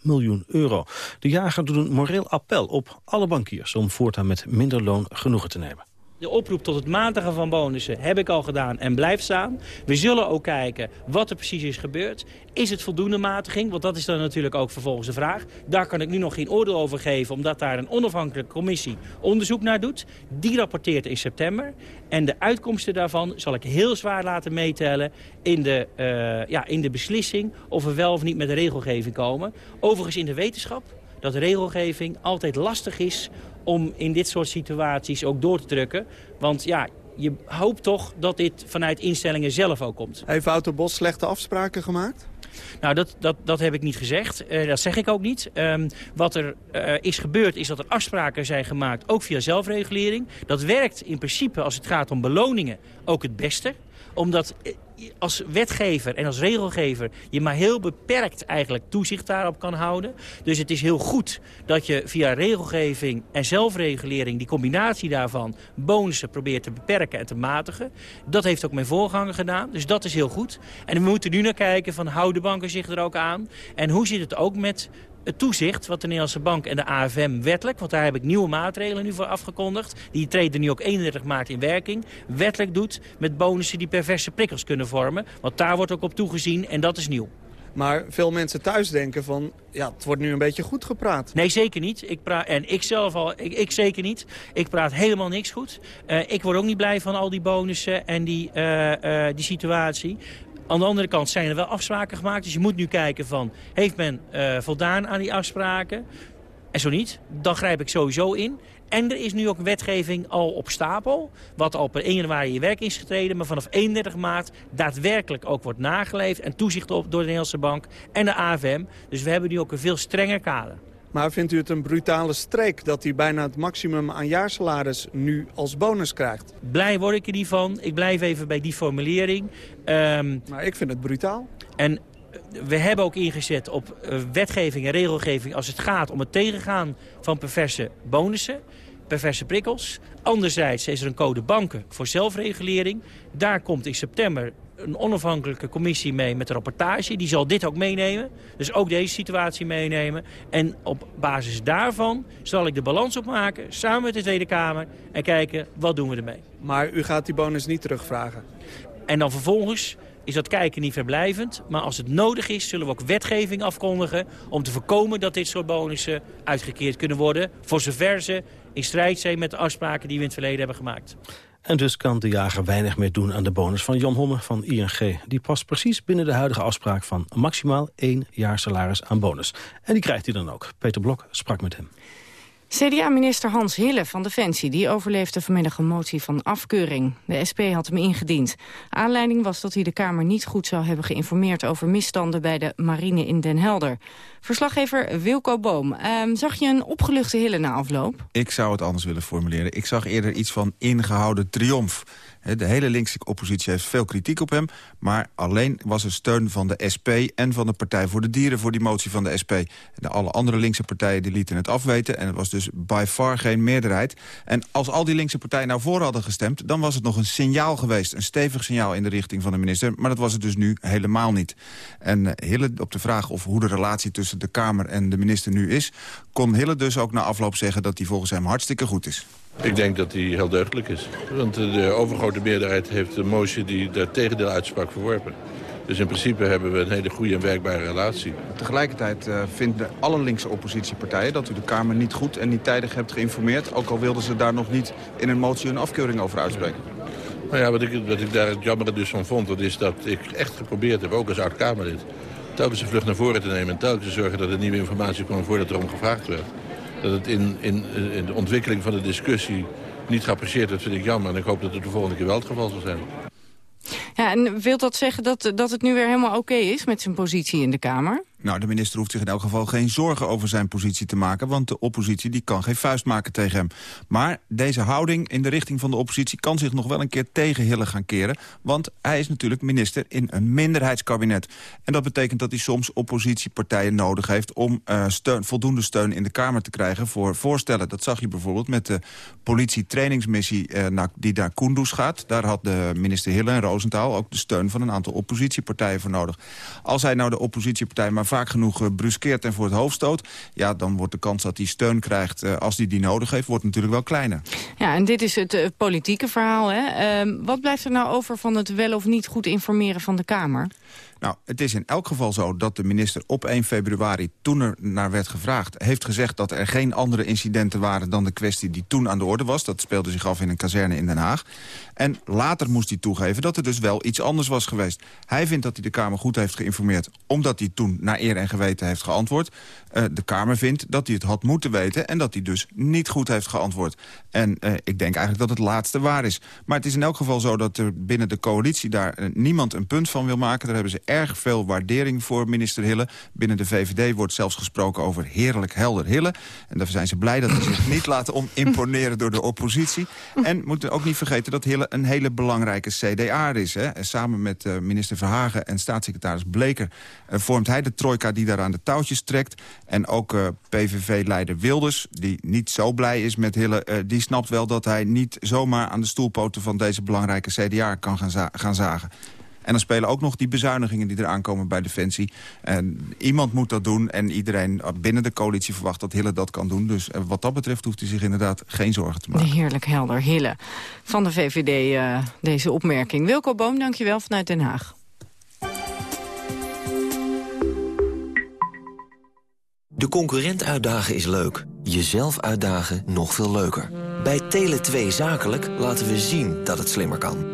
miljoen euro. De Jager doet een moreel appel op alle bankiers... om voortaan met minder loon genoegen te nemen. De oproep tot het matigen van bonussen heb ik al gedaan en blijft staan. We zullen ook kijken wat er precies is gebeurd. Is het voldoende matiging? Want dat is dan natuurlijk ook vervolgens de vraag. Daar kan ik nu nog geen oordeel over geven... omdat daar een onafhankelijke commissie onderzoek naar doet. Die rapporteert in september. En de uitkomsten daarvan zal ik heel zwaar laten meetellen... in de, uh, ja, in de beslissing of we wel of niet met de regelgeving komen. Overigens in de wetenschap dat regelgeving altijd lastig is om in dit soort situaties ook door te drukken. Want ja, je hoopt toch dat dit vanuit instellingen zelf ook komt. Heeft Wouter Bos slechte afspraken gemaakt? Nou, dat, dat, dat heb ik niet gezegd. Uh, dat zeg ik ook niet. Um, wat er uh, is gebeurd is dat er afspraken zijn gemaakt, ook via zelfregulering. Dat werkt in principe als het gaat om beloningen ook het beste omdat eh, als wetgever en als regelgever je maar heel beperkt eigenlijk toezicht daarop kan houden. Dus het is heel goed dat je via regelgeving en zelfregulering, die combinatie daarvan, bonussen probeert te beperken en te matigen. Dat heeft ook mijn voorganger gedaan, dus dat is heel goed. En we moeten nu naar kijken van houden banken zich er ook aan? En hoe zit het ook met het toezicht wat de Nederlandse Bank en de AFM wettelijk... want daar heb ik nieuwe maatregelen nu voor afgekondigd... die treden nu ook 31 maart in werking... wettelijk doet met bonussen die perverse prikkels kunnen vormen. Want daar wordt ook op toegezien en dat is nieuw. Maar veel mensen thuis denken van, ja, het wordt nu een beetje goed gepraat. Nee, zeker niet. Ik praat, en ik zelf al, ik, ik zeker niet. Ik praat helemaal niks goed. Uh, ik word ook niet blij van al die bonussen en die, uh, uh, die situatie. Aan de andere kant zijn er wel afspraken gemaakt. Dus je moet nu kijken van, heeft men uh, voldaan aan die afspraken? En zo niet, dan grijp ik sowieso in. En er is nu ook wetgeving al op stapel, wat al per 1 januari in werking is getreden... maar vanaf 31 maart daadwerkelijk ook wordt nageleefd... en toezicht op door de Nederlandse Bank en de AFM. Dus we hebben nu ook een veel strenger kader. Maar vindt u het een brutale streek dat hij bijna het maximum aan jaarsalaris nu als bonus krijgt? Blij word ik er niet van. Ik blijf even bij die formulering. Um, maar ik vind het brutaal. En we hebben ook ingezet op uh, wetgeving en regelgeving als het gaat om het tegengaan van perverse bonussen perverse prikkels. Anderzijds is er een code banken voor zelfregulering. Daar komt in september een onafhankelijke commissie mee met een rapportage. Die zal dit ook meenemen. Dus ook deze situatie meenemen. En op basis daarvan zal ik de balans opmaken samen met de Tweede Kamer. En kijken wat doen we ermee. Maar u gaat die bonus niet terugvragen? En dan vervolgens is dat kijken niet verblijvend. Maar als het nodig is, zullen we ook wetgeving afkondigen... om te voorkomen dat dit soort bonussen uitgekeerd kunnen worden... voor zover ze in strijd zijn met de afspraken die we in het verleden hebben gemaakt. En dus kan de jager weinig meer doen aan de bonus van Jan Homme van ING. Die past precies binnen de huidige afspraak van maximaal één jaar salaris aan bonus. En die krijgt hij dan ook. Peter Blok sprak met hem. CDA-minister Hans Hille van Defensie die overleefde vanmiddag een motie van afkeuring. De SP had hem ingediend. Aanleiding was dat hij de Kamer niet goed zou hebben geïnformeerd... over misstanden bij de marine in Den Helder. Verslaggever Wilco Boom, ehm, zag je een opgeluchte Hille na afloop? Ik zou het anders willen formuleren. Ik zag eerder iets van ingehouden triomf. De hele linkse oppositie heeft veel kritiek op hem... maar alleen was er steun van de SP en van de Partij voor de Dieren... voor die motie van de SP. De alle andere linkse partijen die lieten het afweten... en het was dus by far geen meerderheid. En als al die linkse partijen nou voor hadden gestemd... dan was het nog een signaal geweest, een stevig signaal in de richting van de minister. Maar dat was het dus nu helemaal niet. En eh, Hille, op de vraag of hoe de relatie tussen de Kamer en de minister nu is... kon Hille dus ook na afloop zeggen dat die volgens hem hartstikke goed is. Ik denk dat die heel deugdelijk is. Want de overgrote meerderheid heeft de motie die daar tegendeel uitsprak verworpen. Dus in principe hebben we een hele goede en werkbare relatie. Tegelijkertijd uh, vinden alle linkse oppositiepartijen dat u de Kamer niet goed en niet tijdig hebt geïnformeerd. Ook al wilden ze daar nog niet in een motie een afkeuring over uitspreken. Nou ja, wat ik, wat ik daar het jammer dus van vond, dat is dat ik echt geprobeerd heb, ook als oud-Kamerlid, telkens een vlucht naar voren te nemen en telkens te zorgen dat er nieuwe informatie kwam voordat er om gevraagd werd dat het in, in, in de ontwikkeling van de discussie niet geapprecieerd wordt, vind ik jammer. En ik hoop dat het de volgende keer wel het geval zal zijn. Ja, en wil dat zeggen dat, dat het nu weer helemaal oké is met zijn positie in de Kamer? Nou, de minister hoeft zich in elk geval geen zorgen over zijn positie te maken... want de oppositie die kan geen vuist maken tegen hem. Maar deze houding in de richting van de oppositie... kan zich nog wel een keer tegen Hille gaan keren... want hij is natuurlijk minister in een minderheidskabinet. En dat betekent dat hij soms oppositiepartijen nodig heeft... om uh, steun, voldoende steun in de Kamer te krijgen voor voorstellen. Dat zag je bijvoorbeeld met de politietrainingsmissie uh, die naar Kunduz gaat. Daar had de minister Hille en Roosentaal ook de steun van een aantal oppositiepartijen voor nodig. Als hij nou de oppositiepartij maar vaak genoeg uh, bruskeert en voor het hoofd stoot... ja, dan wordt de kans dat hij steun krijgt uh, als hij die nodig heeft... wordt natuurlijk wel kleiner. Ja, en dit is het uh, politieke verhaal. Hè? Ehm, wat blijft er nou over van het wel of niet goed informeren van de Kamer? Nou, het is in elk geval zo dat de minister op 1 februari... toen er naar werd gevraagd, heeft gezegd dat er geen andere incidenten waren... dan de kwestie die toen aan de orde was. Dat speelde zich af in een kazerne in Den Haag. En later moest hij toegeven dat er dus wel iets anders was geweest. Hij vindt dat hij de Kamer goed heeft geïnformeerd... omdat hij toen naar eer en geweten heeft geantwoord. Uh, de Kamer vindt dat hij het had moeten weten... en dat hij dus niet goed heeft geantwoord. En uh, ik denk eigenlijk dat het laatste waar is. Maar het is in elk geval zo dat er binnen de coalitie... daar uh, niemand een punt van wil maken. Daar hebben ze erg veel waardering voor minister Hille. Binnen de VVD wordt zelfs gesproken over heerlijk helder Hille. En daar zijn ze blij dat ze zich niet laten imponeren door de oppositie. En moeten ook niet vergeten dat Hille een hele belangrijke CDA is. Hè. En samen met uh, minister Verhagen en staatssecretaris Bleker... Uh, vormt hij de trojka die daar aan de touwtjes trekt. En ook uh, PVV-leider Wilders, die niet zo blij is met Hille... die snapt wel dat hij niet zomaar aan de stoelpoten van deze belangrijke CDA kan gaan, za gaan zagen. En dan spelen ook nog die bezuinigingen die eraan komen bij Defensie. En iemand moet dat doen en iedereen binnen de coalitie verwacht dat Hille dat kan doen. Dus wat dat betreft hoeft hij zich inderdaad geen zorgen te maken. Heerlijk helder, Hille. Van de VVD uh, deze opmerking. Wilco Boom, dankjewel vanuit Den Haag. De concurrent uitdagen is leuk. Jezelf uitdagen nog veel leuker. Bij Tele2 Zakelijk laten we zien dat het slimmer kan.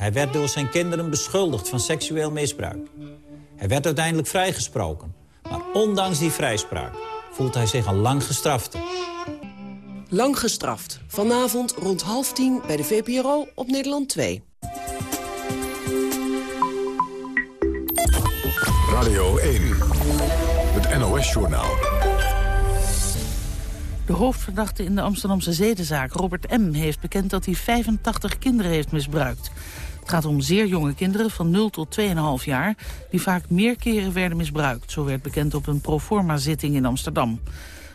Hij werd door zijn kinderen beschuldigd van seksueel misbruik. Hij werd uiteindelijk vrijgesproken. Maar ondanks die vrijspraak voelt hij zich al lang gestrafte. Lang gestraft. Vanavond rond half tien bij de VPRO op Nederland 2. Radio 1. Het NOS-journaal. De hoofdverdachte in de Amsterdamse zedenzaak, Robert M., heeft bekend dat hij 85 kinderen heeft misbruikt. Het gaat om zeer jonge kinderen van 0 tot 2,5 jaar... die vaak meer keren werden misbruikt. Zo werd bekend op een proforma-zitting in Amsterdam.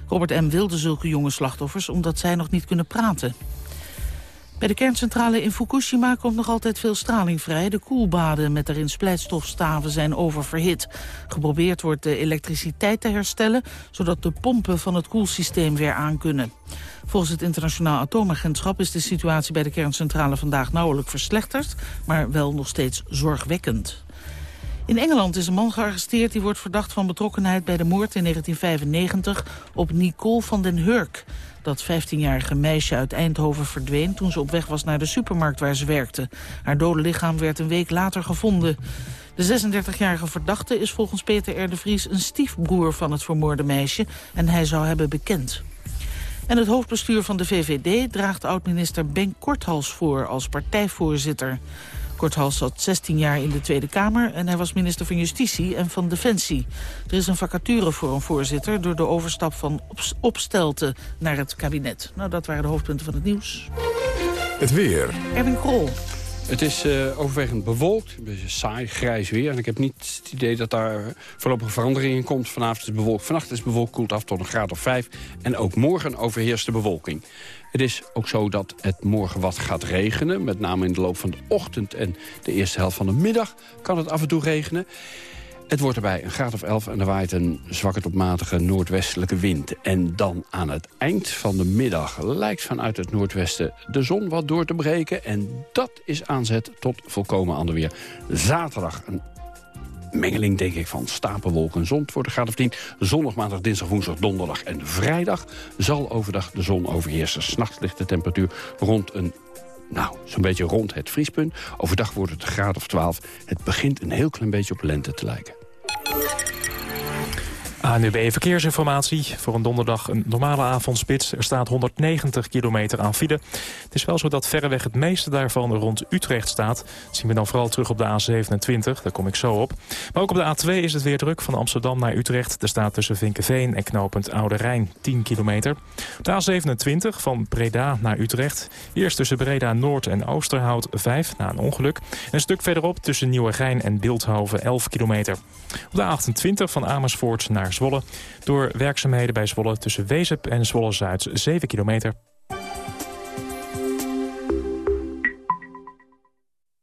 Robert M. wilde zulke jonge slachtoffers omdat zij nog niet kunnen praten. Bij de kerncentrale in Fukushima komt nog altijd veel straling vrij. De koelbaden met erin splijtstofstaven zijn oververhit. Geprobeerd wordt de elektriciteit te herstellen... zodat de pompen van het koelsysteem weer aankunnen. Volgens het Internationaal Atoomagentschap is de situatie bij de kerncentrale vandaag nauwelijks verslechterd... maar wel nog steeds zorgwekkend. In Engeland is een man gearresteerd die wordt verdacht van betrokkenheid bij de moord in 1995 op Nicole van den Hurk. Dat 15-jarige meisje uit Eindhoven verdween toen ze op weg was naar de supermarkt waar ze werkte. Haar dode lichaam werd een week later gevonden. De 36-jarige verdachte is volgens Peter R. de Vries een stiefbroer van het vermoorde meisje en hij zou hebben bekend. En het hoofdbestuur van de VVD draagt oud-minister Ben Korthals voor als partijvoorzitter. Korthals zat 16 jaar in de Tweede Kamer en hij was minister van Justitie en van Defensie. Er is een vacature voor een voorzitter door de overstap van opstelten naar het kabinet. Nou, dat waren de hoofdpunten van het nieuws. Het weer. Erwin Krol. Het is uh, overwegend bewolkt, een beetje saai, grijs weer. En ik heb niet het idee dat daar voorlopige verandering in komt. Vanavond is het bewolkt, vannacht is het bewolkt, koelt af tot een graad of 5. En ook morgen overheerst de bewolking. Het is ook zo dat het morgen wat gaat regenen. Met name in de loop van de ochtend en de eerste helft van de middag kan het af en toe regenen. Het wordt erbij een graad of 11 en er waait een zwakke tot matige noordwestelijke wind. En dan aan het eind van de middag lijkt vanuit het noordwesten de zon wat door te breken. En dat is aanzet tot volkomen ander weer. Zaterdag een mengeling, denk ik, van stapelwolken en zon. Het wordt een graad of 10. Zondag, maandag, dinsdag, woensdag, donderdag en vrijdag... zal overdag de zon overheersen. S'nachts ligt de temperatuur rond een nou, zo'n beetje rond het vriespunt. Overdag wordt het een graad of 12. Het begint een heel klein beetje op lente te lijken. ANUB Verkeersinformatie. Voor een donderdag een normale avondspits. Er staat 190 kilometer aan file. Het is wel zo dat verreweg het meeste daarvan rond Utrecht staat. Dat zien we dan vooral terug op de A27. Daar kom ik zo op. Maar ook op de A2 is het weer druk. Van Amsterdam naar Utrecht. Er staat tussen Vinkenveen en knooppunt Oude Rijn 10 kilometer. De A27 van Breda naar Utrecht. Eerst tussen Breda Noord en Oosterhout 5 na een ongeluk. Een stuk verderop tussen Nieuwegein en Beeldhoven 11 kilometer. Op de A28 van Amersfoort naar Zwolle. Door werkzaamheden bij Zwolle tussen Wezep en Zwolle-Zuid 7 kilometer.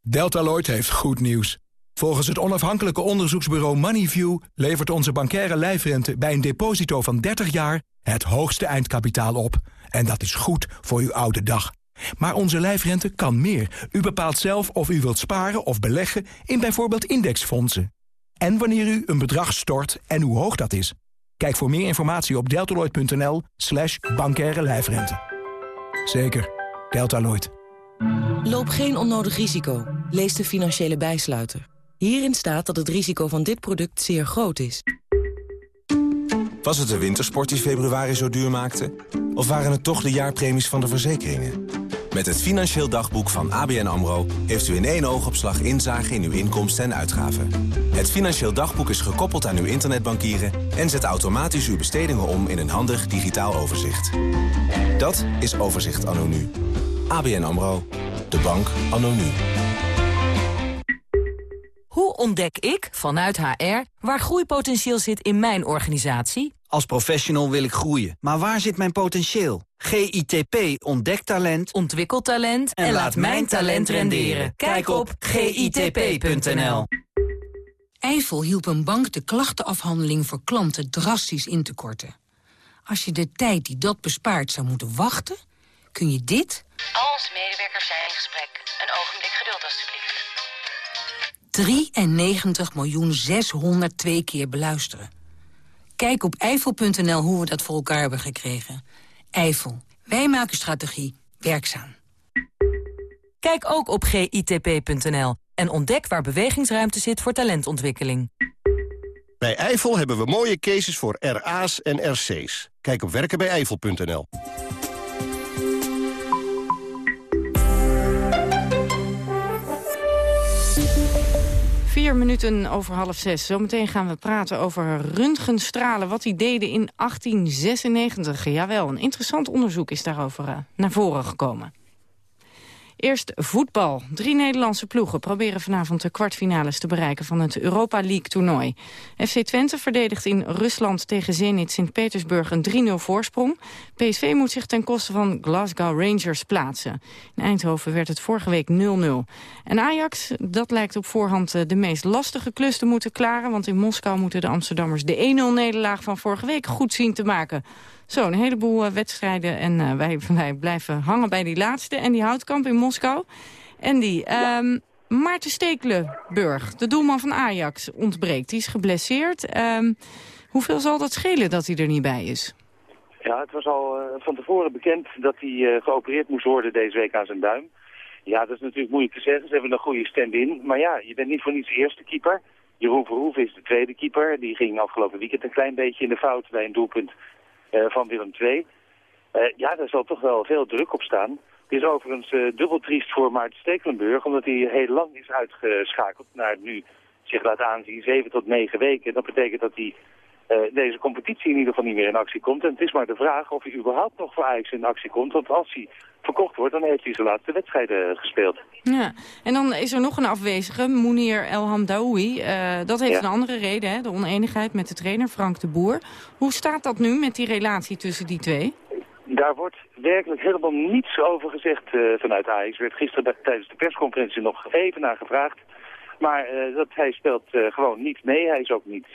Deltaloid heeft goed nieuws. Volgens het onafhankelijke onderzoeksbureau Moneyview... levert onze bankaire lijfrente bij een deposito van 30 jaar... het hoogste eindkapitaal op. En dat is goed voor uw oude dag. Maar onze lijfrente kan meer. U bepaalt zelf of u wilt sparen of beleggen in bijvoorbeeld indexfondsen en wanneer u een bedrag stort en hoe hoog dat is. Kijk voor meer informatie op deltaloid.nl slash bankaire lijfrente. Zeker, Deltaloid. Loop geen onnodig risico. Lees de financiële bijsluiter. Hierin staat dat het risico van dit product zeer groot is. Was het de wintersport die februari zo duur maakte? Of waren het toch de jaarpremies van de verzekeringen? Met het Financieel Dagboek van ABN AMRO... heeft u in één oogopslag inzage in uw inkomsten en uitgaven. Het Financieel Dagboek is gekoppeld aan uw internetbankieren... en zet automatisch uw bestedingen om in een handig digitaal overzicht. Dat is Overzicht Anno Nu. ABN AMRO. De bank Anno Nu. Hoe ontdek ik, vanuit HR, waar groeipotentieel zit in mijn organisatie? Als professional wil ik groeien, maar waar zit mijn potentieel? GITP ontdekt talent, ontwikkelt talent en, laat mijn talent renderen. Kijk op gitp.nl. Eifel hielp een bank de klachtenafhandeling voor klanten drastisch in te korten. Als je de tijd die dat bespaart zou moeten wachten, kun je dit... Al onze medewerkers zijn in gesprek. Een ogenblik geduld alstublieft. 93 miljoen 602 keer beluisteren. Kijk op eifel.nl hoe we dat voor elkaar hebben gekregen. Eifel, wij maken strategie werkzaam. Kijk ook op gitp.nl en ontdek waar bewegingsruimte zit voor talentontwikkeling. Bij Eifel hebben we mooie cases voor RA's en RC's. Kijk op werkenbijeifel.nl. Vier minuten over half zes. Zometeen gaan we praten over röntgenstralen. Wat die deden in 1896. Jawel, een interessant onderzoek is daarover uh, naar voren gekomen. Eerst voetbal. Drie Nederlandse ploegen proberen vanavond de kwartfinales te bereiken van het Europa League toernooi. FC Twente verdedigt in Rusland tegen Zenit Sint-Petersburg een 3-0 voorsprong. PSV moet zich ten koste van Glasgow Rangers plaatsen. In Eindhoven werd het vorige week 0-0. En Ajax, dat lijkt op voorhand eh, de meest lastige klus te moeten klaren, want in Moskou moeten de Amsterdammers de 1-0-nederlaag van vorige week goed zien te maken. Zo, een heleboel eh, wedstrijden en uh, wij, wij blijven hangen bij die laatste. En die houtkamp in Moskou. En die, um, Maarten Stekelenburg, de doelman van Ajax, ontbreekt. Die is geblesseerd. Um, hoeveel zal dat schelen dat hij er niet bij is? Ja, het was al uh, van tevoren bekend dat hij uh, geopereerd moest worden deze week aan zijn duim. Ja, dat is natuurlijk moeilijk te zeggen. Ze hebben een goede stand-in. Maar ja, je bent niet voor niets eerste keeper. Jeroen Verhoeven is de tweede keeper. Die ging afgelopen weekend een klein beetje in de fout bij een doelpunt van Willem II. Uh, ja, daar zal toch wel veel druk op staan. Het is overigens uh, dubbel triest voor Maarten Stekelenburg, omdat hij heel lang is uitgeschakeld naar nu zich laat aanzien, zeven tot negen weken. Dat betekent dat hij deze competitie in ieder geval niet meer in actie komt. En het is maar de vraag of hij überhaupt nog voor Ajax in actie komt. Want als hij verkocht wordt, dan heeft hij zijn laatste wedstrijden gespeeld. Ja, en dan is er nog een afwezige, Mounir El Hamdaoui. Uh, dat heeft ja. een andere reden, hè? de oneenigheid met de trainer Frank de Boer. Hoe staat dat nu met die relatie tussen die twee? Daar wordt werkelijk helemaal niets over gezegd uh, vanuit Ajax. Er werd gisteren tijdens de persconferentie nog even naar gevraagd. Maar uh, dat, hij speelt gewoon niet mee. Hij is ook niet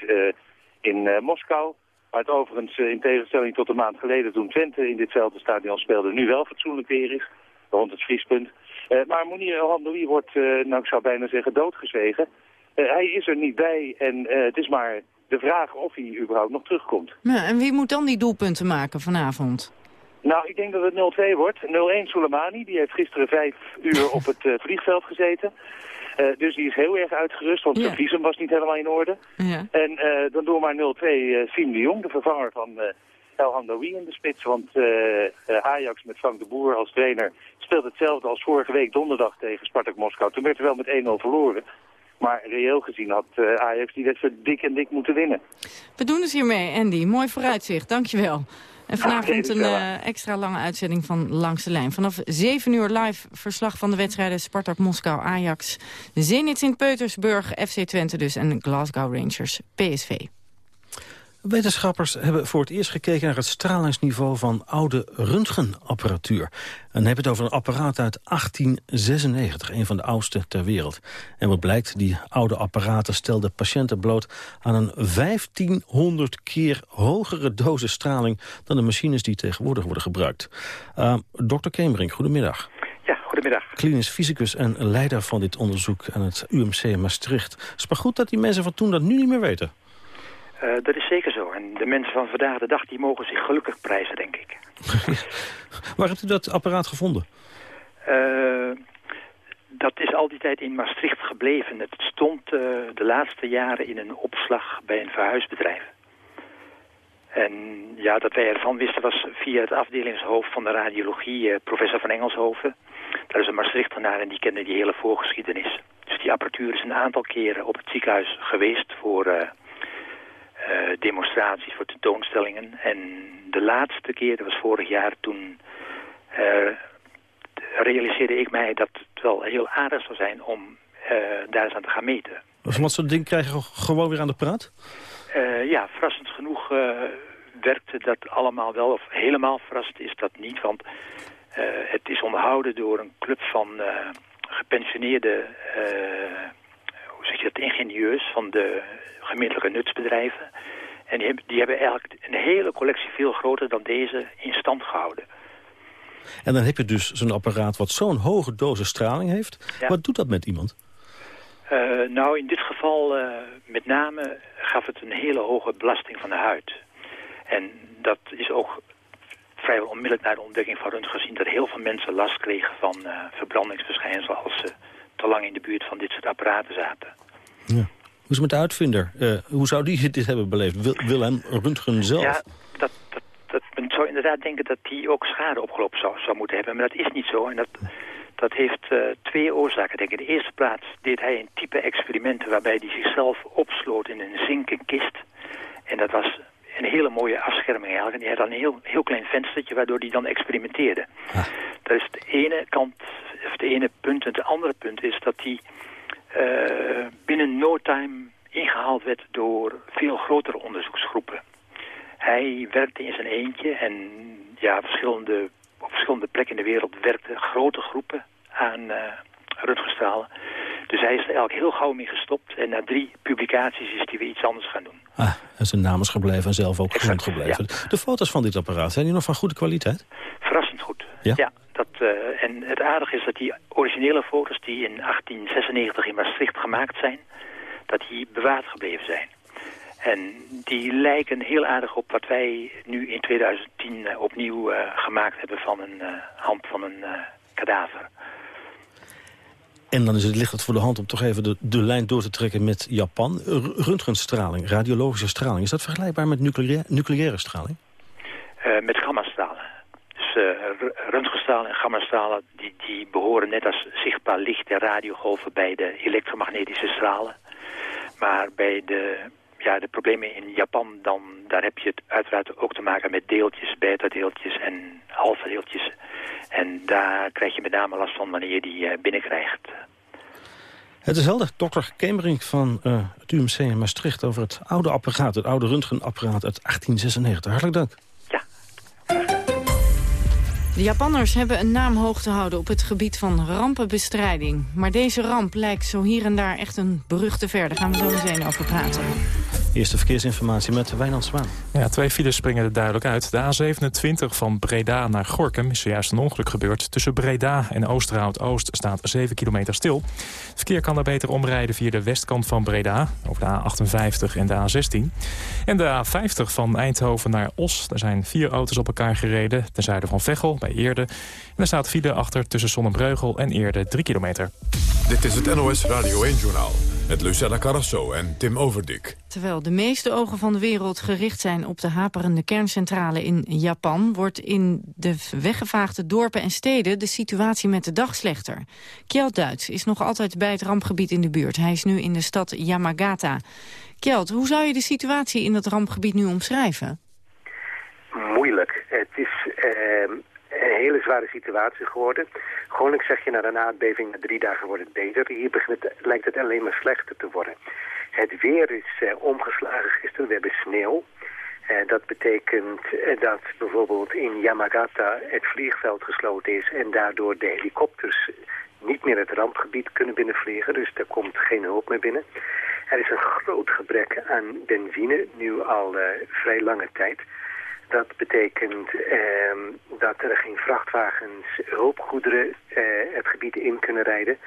in uh, Moskou. Maar het overigens uh, in tegenstelling tot een maand geleden toen Twente in ditzelfde stadion speelde... nu wel fatsoenlijk weer is, rond het vriespunt. Uh, maar Mounir El wordt, nou ik zou bijna zeggen, doodgezwegen. hij is er niet bij en het is maar de vraag of hij überhaupt nog terugkomt. Ja, en wie moet dan die doelpunten maken vanavond? Nou, ik denk dat het 0-2 wordt. 0-1 Soleimani, die heeft gisteren vijf uur op het vliegveld gezeten. Uh, dus die is heel erg uitgerust, want zijn ja. visum was niet helemaal in orde. Ja. En uh, dan door maar 0-2 uh, Siem de Jong, de vervanger van uh, El Hamdawi in de spits. Want Ajax met Frank de Boer als trainer speelt hetzelfde als vorige week donderdag tegen Spartak Moskou. Toen werd er wel met 1-0 verloren. Maar reëel gezien had Ajax die wedstrijd dik en dik moeten winnen. We doen dus hiermee, Andy. Mooi vooruitzicht, dankjewel. En vanavond een uh, extra lange uitzending van Langs de Lijn. Vanaf 7 uur live verslag van de wedstrijden Spartak Moskou, Ajax, Zenit Sint-Petersburg, FC Twente dus en Glasgow Rangers, PSV. Wetenschappers hebben voor het eerst gekeken naar het stralingsniveau van oude röntgenapparatuur. En dan heb je het over een apparaat uit 1896, een van de oudste ter wereld. En wat blijkt, die oude apparaten stelden patiënten bloot aan een 1500 keer hogere dosis straling dan de machines die tegenwoordig worden gebruikt. Uh, Dr. Kemering, goedemiddag. Ja, goedemiddag. Klinisch fysicus en leider van dit onderzoek aan het UMC Maastricht. Het is maar goed dat die mensen van toen dat nu niet meer weten. Uh, dat is zeker zo. En de mensen van vandaag de dag die mogen zich gelukkig prijzen, denk ik. Waar hebt u dat apparaat gevonden? Uh, dat is al die tijd in Maastricht gebleven. Het stond uh, de laatste jaren in een opslag bij een verhuisbedrijf. En ja, dat wij ervan wisten was via het afdelingshoofd van de radiologie, professor van Engelshoven. Dat is een Maastrichtenaar en die kende die hele voorgeschiedenis. Dus die apparatuur is een aantal keren op het ziekenhuis geweest voor uh, demonstraties, voor tentoonstellingen. En de laatste keer, dat was vorig jaar, toen uh, realiseerde ik mij dat het wel heel aardig zou zijn om uh, daar eens aan te gaan meten. Dus wat soort dingen krijg je gewoon weer aan de praat? ja, verrassend genoeg werkte dat allemaal wel. Of helemaal verrassend is dat niet, want het is onderhouden door een club van gepensioneerde hoe zeg je dat, ingenieurs van de gemeentelijke nutsbedrijven. En die hebben, die hebben eigenlijk een hele collectie veel groter dan deze in stand gehouden. En dan heb je dus zo'n apparaat wat zo'n hoge dosis straling heeft. Ja. Wat doet dat met iemand? Uh, nou, in dit geval uh, met name gaf het een hele hoge belasting van de huid. En dat is ook vrijwel onmiddellijk na de ontdekking van röntgen gezien... dat heel veel mensen last kregen van uh, verbrandingsverschijnselen... als ze te lang in de buurt van dit soort apparaten zaten. Ja. Hoe is het met de uitvinder? Uh, hoe zou die dit hebben beleefd? Wil, Willem Röntgen zelf? Ja, dat, dat, dat, men zou inderdaad denken dat hij ook schade opgelopen zou, zou moeten hebben. Maar dat is niet zo. En dat, dat heeft uh, twee oorzaken, denk ik. In de eerste plaats deed hij een type experimenten... waarbij hij zichzelf opsloot in een zinken kist. En dat was een hele mooie afscherming eigenlijk. En die had dan een heel, heel klein venstertje waardoor hij dan experimenteerde. Ah. Dat is de ene kant het ene punt. En het andere punt is dat hij uh, binnen no time ingehaald werd door veel grotere onderzoeksgroepen. Hij werkte in zijn eentje en ja, verschillende, op verschillende plekken in de wereld werkten grote groepen aan uh, röntgenstralen. Dus hij is er eigenlijk heel gauw mee gestopt. En na drie publicaties is hij weer iets anders gaan doen. Ah, en zijn naam is gebleven en zelf ook gezond gebleven. De foto's van dit apparaat, zijn die nog van goede kwaliteit? Verrassend goed. Ja? ja dat, uh, en het aardige is dat die originele foto's die in 1896 in Maastricht gemaakt zijn... dat die bewaard gebleven zijn. En die lijken heel aardig op wat wij nu in 2010 uh, opnieuw uh, gemaakt hebben van een hand van een kadaver. En dan is het, ligt het voor de hand om toch even de, de lijn door te trekken met Japan. Röntgenstraling, radiologische straling. Is dat vergelijkbaar met nucleaire, nucleaire straling? Uh, met gammastralen. Uh, röntgenstralen en gammastralen die, die behoren net als zichtbaar licht en radiogolven bij de elektromagnetische stralen. Maar bij de, ja, de problemen in Japan, dan, daar heb je het uiteraard ook te maken met deeltjes, beta-deeltjes en alpha-deeltjes. En daar krijg je met name last van wanneer je die uh, binnenkrijgt. Het is helder. Dokter Kemering van uh, het UMC in Maastricht over het oude apparaat, het oude röntgenapparaat uit 1896. Hartelijk dank. De Japanners hebben een naam hoog te houden op het gebied van rampenbestrijding. Maar deze ramp lijkt zo hier en daar echt een brug te ver. Daar gaan we zo meteen over praten. Eerste verkeersinformatie met Wijnand Zwaan. Ja, twee files springen er duidelijk uit. De A27 van Breda naar Gorkum is zojuist een ongeluk gebeurd. Tussen Breda en Oosterhout-Oost staat 7 kilometer stil. Het verkeer kan daar beter omrijden via de westkant van Breda... over de A58 en de A16. En de A50 van Eindhoven naar Os. Daar zijn vier auto's op elkaar gereden... ten zuiden van Veghel, bij Eerde. En er staat file achter tussen Sonnenbreugel en Eerde 3 kilometer. Dit is het NOS Radio 1-journaal met Lucella Carrasso en Tim Overdik. Terwijl de meeste ogen van de wereld gericht zijn op de haperende kerncentrale in Japan... wordt in de weggevaagde dorpen en steden de situatie met de dag slechter. Kjeld Duits is nog altijd bij het rampgebied in de buurt. Hij is nu in de stad Yamagata. Kjeld, hoe zou je de situatie in dat rampgebied nu omschrijven? Moeilijk. Het is uh, hele zware situatie geworden. Gewoonlijk zeg je na een aardbeving, na drie dagen wordt het beter. Hier begint het, lijkt het alleen maar slechter te worden. Het weer is uh, omgeslagen gisteren, we hebben sneeuw. Uh, dat betekent uh, dat bijvoorbeeld in Yamagata het vliegveld gesloten is... en daardoor de helikopters niet meer het rampgebied kunnen binnenvliegen. Dus er komt geen hulp meer binnen. Er is een groot gebrek aan benzine, nu al vrij lange tijd... Dat betekent eh, dat er geen vrachtwagens hulpgoederen eh, het gebied in kunnen rijden.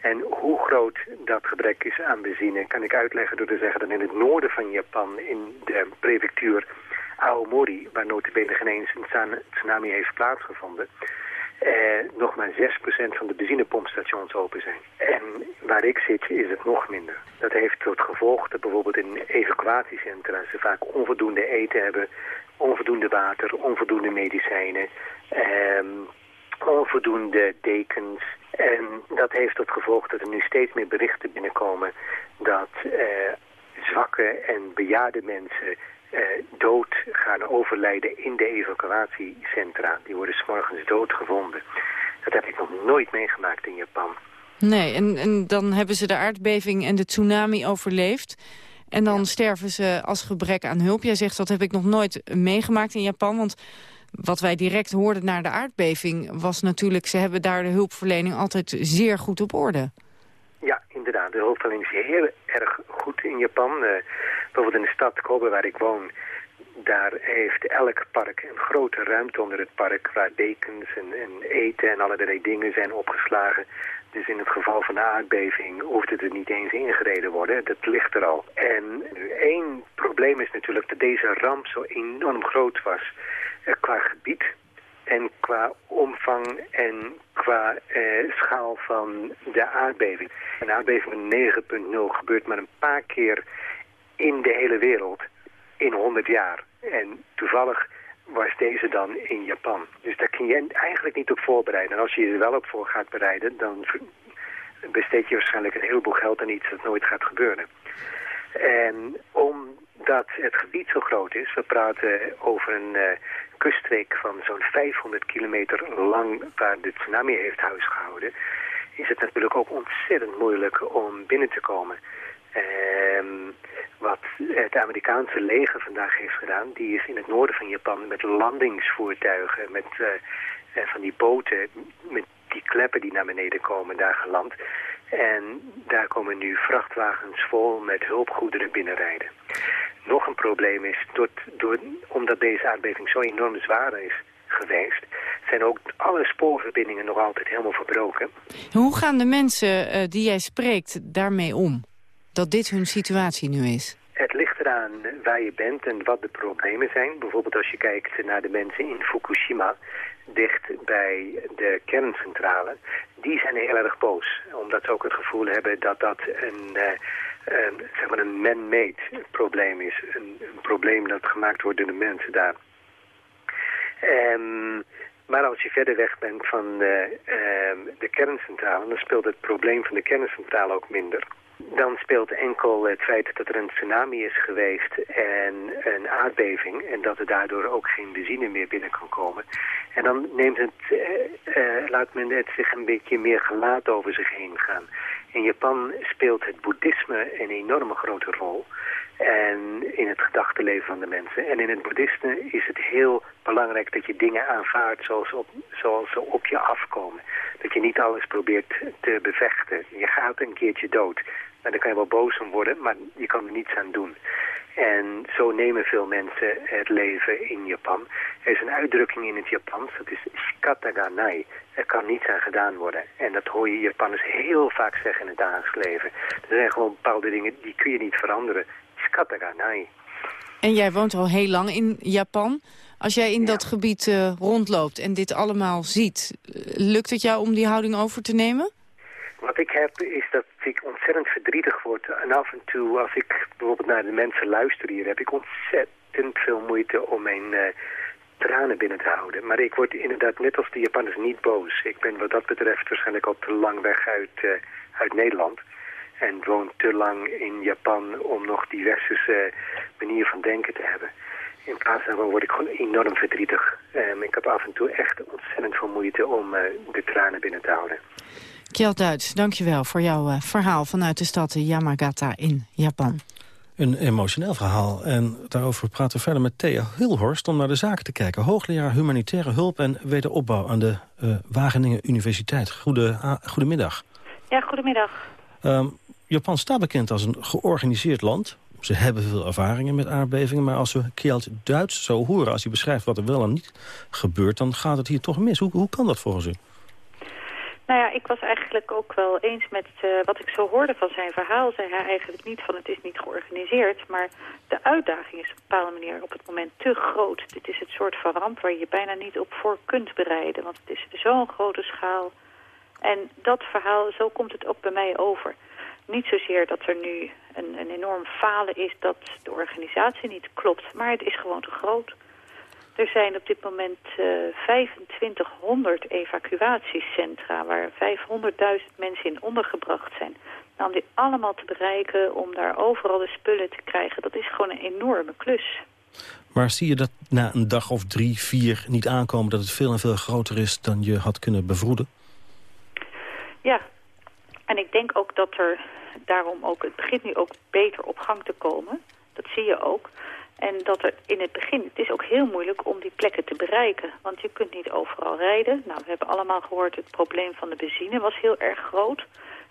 En hoe groot dat gebrek is aan benzine kan ik uitleggen door te zeggen dat in het noorden van Japan, in de prefectuur Aomori, waar notabene geen eens een tsunami heeft plaatsgevonden, eh, nog maar 6% van de benzinepompstations open zijn. En waar ik zit is het nog minder. Dat heeft tot gevolg dat bijvoorbeeld in evacuatiecentra ze vaak onvoldoende eten hebben, onvoldoende water, onvoldoende medicijnen, eh, onvoldoende dekens. En dat heeft tot gevolg dat er nu steeds meer berichten binnenkomen dat eh, zwakke en bejaarde mensen dood gaan overlijden in de evacuatiecentra. Die worden s'morgens dood gevonden. Dat heb ik nog nooit meegemaakt in Japan. Nee, en, en dan hebben ze de aardbeving en de tsunami overleefd. En dan sterven ze als gebrek aan hulp. Jij zegt, dat heb ik nog nooit meegemaakt in Japan. Want wat wij direct hoorden na de aardbeving was natuurlijk... ze hebben daar de hulpverlening altijd zeer goed op orde. Ja, inderdaad. De hulpverlening is heel erg goed in Japan. Bijvoorbeeld in de stad Kobe waar ik woon... daar heeft elk park een grote ruimte onder het park... waar dekens en, en eten en allerlei dingen zijn opgeslagen. Dus in het geval van de aardbeving hoeft het er niet eens ingereden worden. Dat ligt er al. En één probleem is natuurlijk dat deze ramp zo enorm groot was... Uh, qua gebied en qua omvang en qua eh, schaal van de aardbeving. Een aardbeving van 9.0 gebeurt maar een paar keer in de hele wereld in 100 jaar. En toevallig was deze dan in Japan. Dus daar kun je eigenlijk niet op voorbereiden. En als je er wel op voor gaat bereiden, dan besteed je waarschijnlijk een heleboel geld aan iets dat nooit gaat gebeuren. En omdat het gebied zo groot is, we praten over een uh, kuststreek van zo'n 500 kilometer lang waar de tsunami heeft huisgehouden, is het natuurlijk ook ontzettend moeilijk om binnen te komen. Ehm, wat het Amerikaanse leger vandaag heeft gedaan, die is in het noorden van Japan met landingsvoertuigen, met eh, eh, van die boten, met die kleppen die naar beneden komen, daar geland. En daar komen nu vrachtwagens vol met hulpgoederen binnenrijden. Nog een probleem is, door, omdat deze aardbeving zo enorm zwaar is geweest... zijn ook alle spoorverbindingen nog altijd helemaal verbroken. Hoe gaan de mensen uh, die jij spreekt daarmee om? Dat dit hun situatie nu is? Het ligt eraan waar je bent en wat de problemen zijn. Bijvoorbeeld als je kijkt naar de mensen in Fukushima dicht bij de kerncentrale, die zijn heel erg boos. Omdat ze ook het gevoel hebben dat dat een, uh, zeg maar een man-made probleem is. Een, probleem dat gemaakt wordt door de mensen daar. Um, maar als je verder weg bent van uh, de kerncentrale, dan speelt het probleem van de kerncentrale ook minder. Dan speelt enkel het feit dat er een tsunami is geweest en een aardbeving... en dat er daardoor ook geen benzine meer binnen kan komen. En dan neemt het, uh, uh, laat men het zich een beetje meer gelaat over zich heen gaan. In Japan speelt het boeddhisme een enorme grote rol... En in het gedachtenleven van de mensen. En in het boeddhisme is het heel belangrijk dat je dingen aanvaardt zoals, op, zoals ze op je afkomen. Dat je niet alles probeert te bevechten. Je gaat een keertje dood. En dan kan je wel boos om worden, maar je kan er niets aan doen. En zo nemen veel mensen het leven in Japan. Er is een uitdrukking in het Japans, dat is shikataganai. Er kan niets aan gedaan worden. En dat hoor je Japanners heel vaak zeggen in het dagelijks leven. Er zijn gewoon bepaalde dingen, die kun je niet veranderen. Shikataganai. En jij woont al heel lang in Japan. Als jij in dat gebied uh, rondloopt en dit allemaal ziet... lukt het jou om die houding over te nemen? Wat ik heb is dat ik ontzettend verdrietig word. En af en toe, als ik bijvoorbeeld naar de mensen luister hier... heb ik ontzettend veel moeite om mijn uh, tranen binnen te houden. Maar ik word inderdaad net als de Japanners niet boos. Ik ben wat dat betreft waarschijnlijk al te lang weg uit, uh, uit Nederland... En woon te lang in Japan om nog die westerse manier van denken te hebben. In plaats daarvan word ik gewoon enorm verdrietig. Um, ik heb af en toe echt ontzettend veel moeite om uh, de tranen binnen te houden. Kjell Duits, dankjewel voor jouw verhaal vanuit de stad Yamagata in Japan. Een emotioneel verhaal. En daarover praten we verder met Thea Hulhorst om naar de zaak te kijken. Hoogleraar Humanitaire Hulp en Wederopbouw aan de uh, Wageningen Universiteit. Goede, goedemiddag. Ja, goedemiddag. Um, Japan staat bekend als een georganiseerd land. Ze hebben veel ervaringen met aardbevingen. Maar als we Kjeld Duits zo horen, als hij beschrijft wat er wel en niet gebeurt... dan gaat het hier toch mis. Hoe, hoe kan dat volgens u? Nou ja, ik was eigenlijk ook wel eens met uh, wat ik zo hoorde van zijn verhaal. Zei hij eigenlijk niet van het is niet georganiseerd. Maar de uitdaging is op een bepaalde manier op het moment te groot. Dit is het soort van ramp waar je bijna niet op voor kunt bereiden. Want het is zo'n grote schaal. En dat verhaal, zo komt het ook bij mij over. Niet zozeer dat er nu een, een enorm falen is dat de organisatie niet klopt, maar het is gewoon te groot. Er zijn op dit moment uh, eh, 2500 evacuatiecentra waar 500.000 mensen in ondergebracht zijn. Nou, om die allemaal te bereiken, om daar overal de spullen te krijgen, dat is gewoon een enorme klus. Maar zie je dat na een dag of drie, vier niet aankomen dat het veel en veel groter is dan je had kunnen bevroeden? Ja, en ik denk ook dat er daarom ook, het begint nu ook beter op gang te komen. Dat zie je ook. En dat er in het begin, het is ook heel moeilijk om die plekken te bereiken. Want je kunt niet overal rijden. Nou, we hebben allemaal gehoord, het probleem van de benzine was heel erg groot.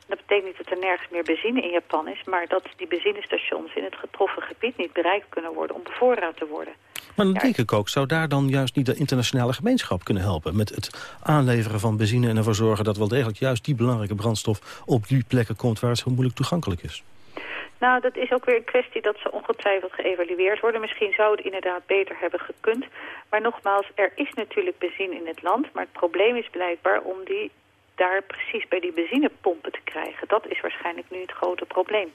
Dat betekent niet dat er nergens meer benzine in Japan is... maar dat die benzinestations in het getroffen gebied niet bereikt kunnen worden... om bevoorraad te worden. Maar dan denk ik ook, zou daar dan juist niet de internationale gemeenschap kunnen helpen... met het aanleveren van benzine en ervoor zorgen dat wel degelijk juist die belangrijke brandstof... op die plekken komt waar het zo moeilijk toegankelijk is? Nou, dat is ook weer een kwestie dat ze ongetwijfeld geëvalueerd worden. Misschien zou het inderdaad beter hebben gekund. Maar nogmaals, er is natuurlijk benzine in het land. Maar het probleem is blijkbaar om die daar precies bij die benzinepompen te krijgen. Dat is waarschijnlijk nu het grote probleem.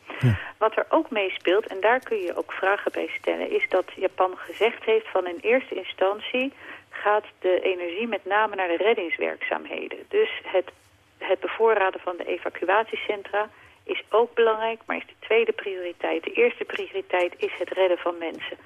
Wat er ook meespeelt, en daar kun je ook vragen bij stellen... is dat Japan gezegd heeft van in eerste instantie... gaat de energie met name naar de reddingswerkzaamheden. Dus het, het bevoorraden van de evacuatiecentra is ook belangrijk... maar is de tweede prioriteit. De eerste prioriteit is het redden van mensen.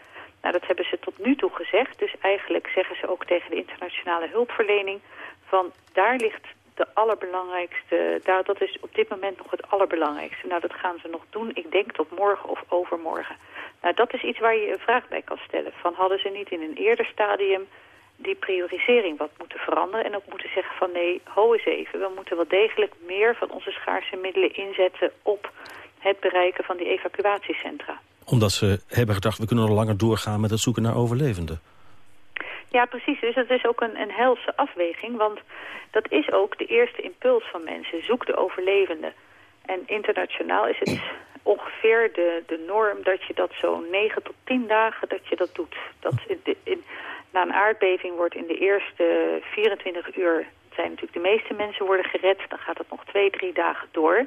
Nou, dat hebben ze tot nu toe gezegd. Dus eigenlijk zeggen ze ook tegen de internationale hulpverlening... van daar ligt de allerbelangrijkste... Daar, dat is op dit moment nog het allerbelangrijkste. Nou, dat gaan ze nog doen. Ik denk tot morgen of overmorgen. Nou, dat is iets waar je een vraag bij kan stellen. Van hadden ze niet in een eerder stadium die priorisering wat moeten veranderen... en ook moeten zeggen van nee, ho eens even... we moeten wel degelijk meer van onze schaarse middelen inzetten... op het bereiken van die evacuatiecentra. Omdat ze hebben gedacht, we kunnen nog langer doorgaan met het zoeken naar overlevenden. Ja, precies. Dus dat is ook een, een helse afweging. Want dat is ook de eerste impuls van mensen. Zoek de overlevenden. En internationaal is het ongeveer de, de norm dat je dat zo 9 tot 10 dagen dat je dat doet. Dat in, in, na een aardbeving wordt in de eerste 24 uur... zijn natuurlijk de meeste mensen worden gered. Dan gaat het nog twee, drie dagen door.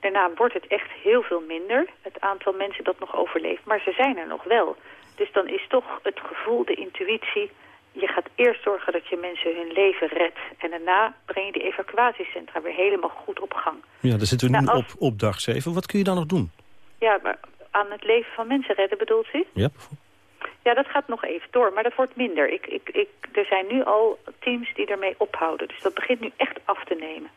Daarna wordt het echt heel veel minder, het aantal mensen dat nog overleeft. Maar ze zijn er nog wel. Dus dan is toch het gevoel, de intuïtie... je gaat eerst zorgen dat je mensen hun leven redt. En daarna breng je die evacuatiecentra weer helemaal goed op gang. Ja, daar zitten we nu nou, op, op dag 7. Wat kun je dan nog doen? Ja, maar aan het leven van mensen redden bedoelt u? Ja, ja, dat gaat nog even door, maar dat wordt minder. Ik, ik, ik, er zijn nu al teams die ermee ophouden, dus dat begint nu echt af te nemen.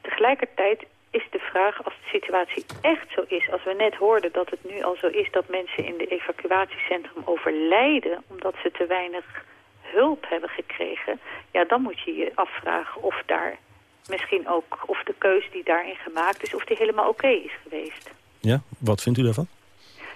Tegelijkertijd is de vraag, als de situatie echt zo is... als we net hoorden dat het nu al zo is dat mensen in de evacuatiecentrum overlijden... omdat ze te weinig hulp hebben gekregen... ja, dan moet je je afvragen of daar misschien ook... of de keus die daarin gemaakt is, of die helemaal oké is geweest. Ja, wat vindt u daarvan?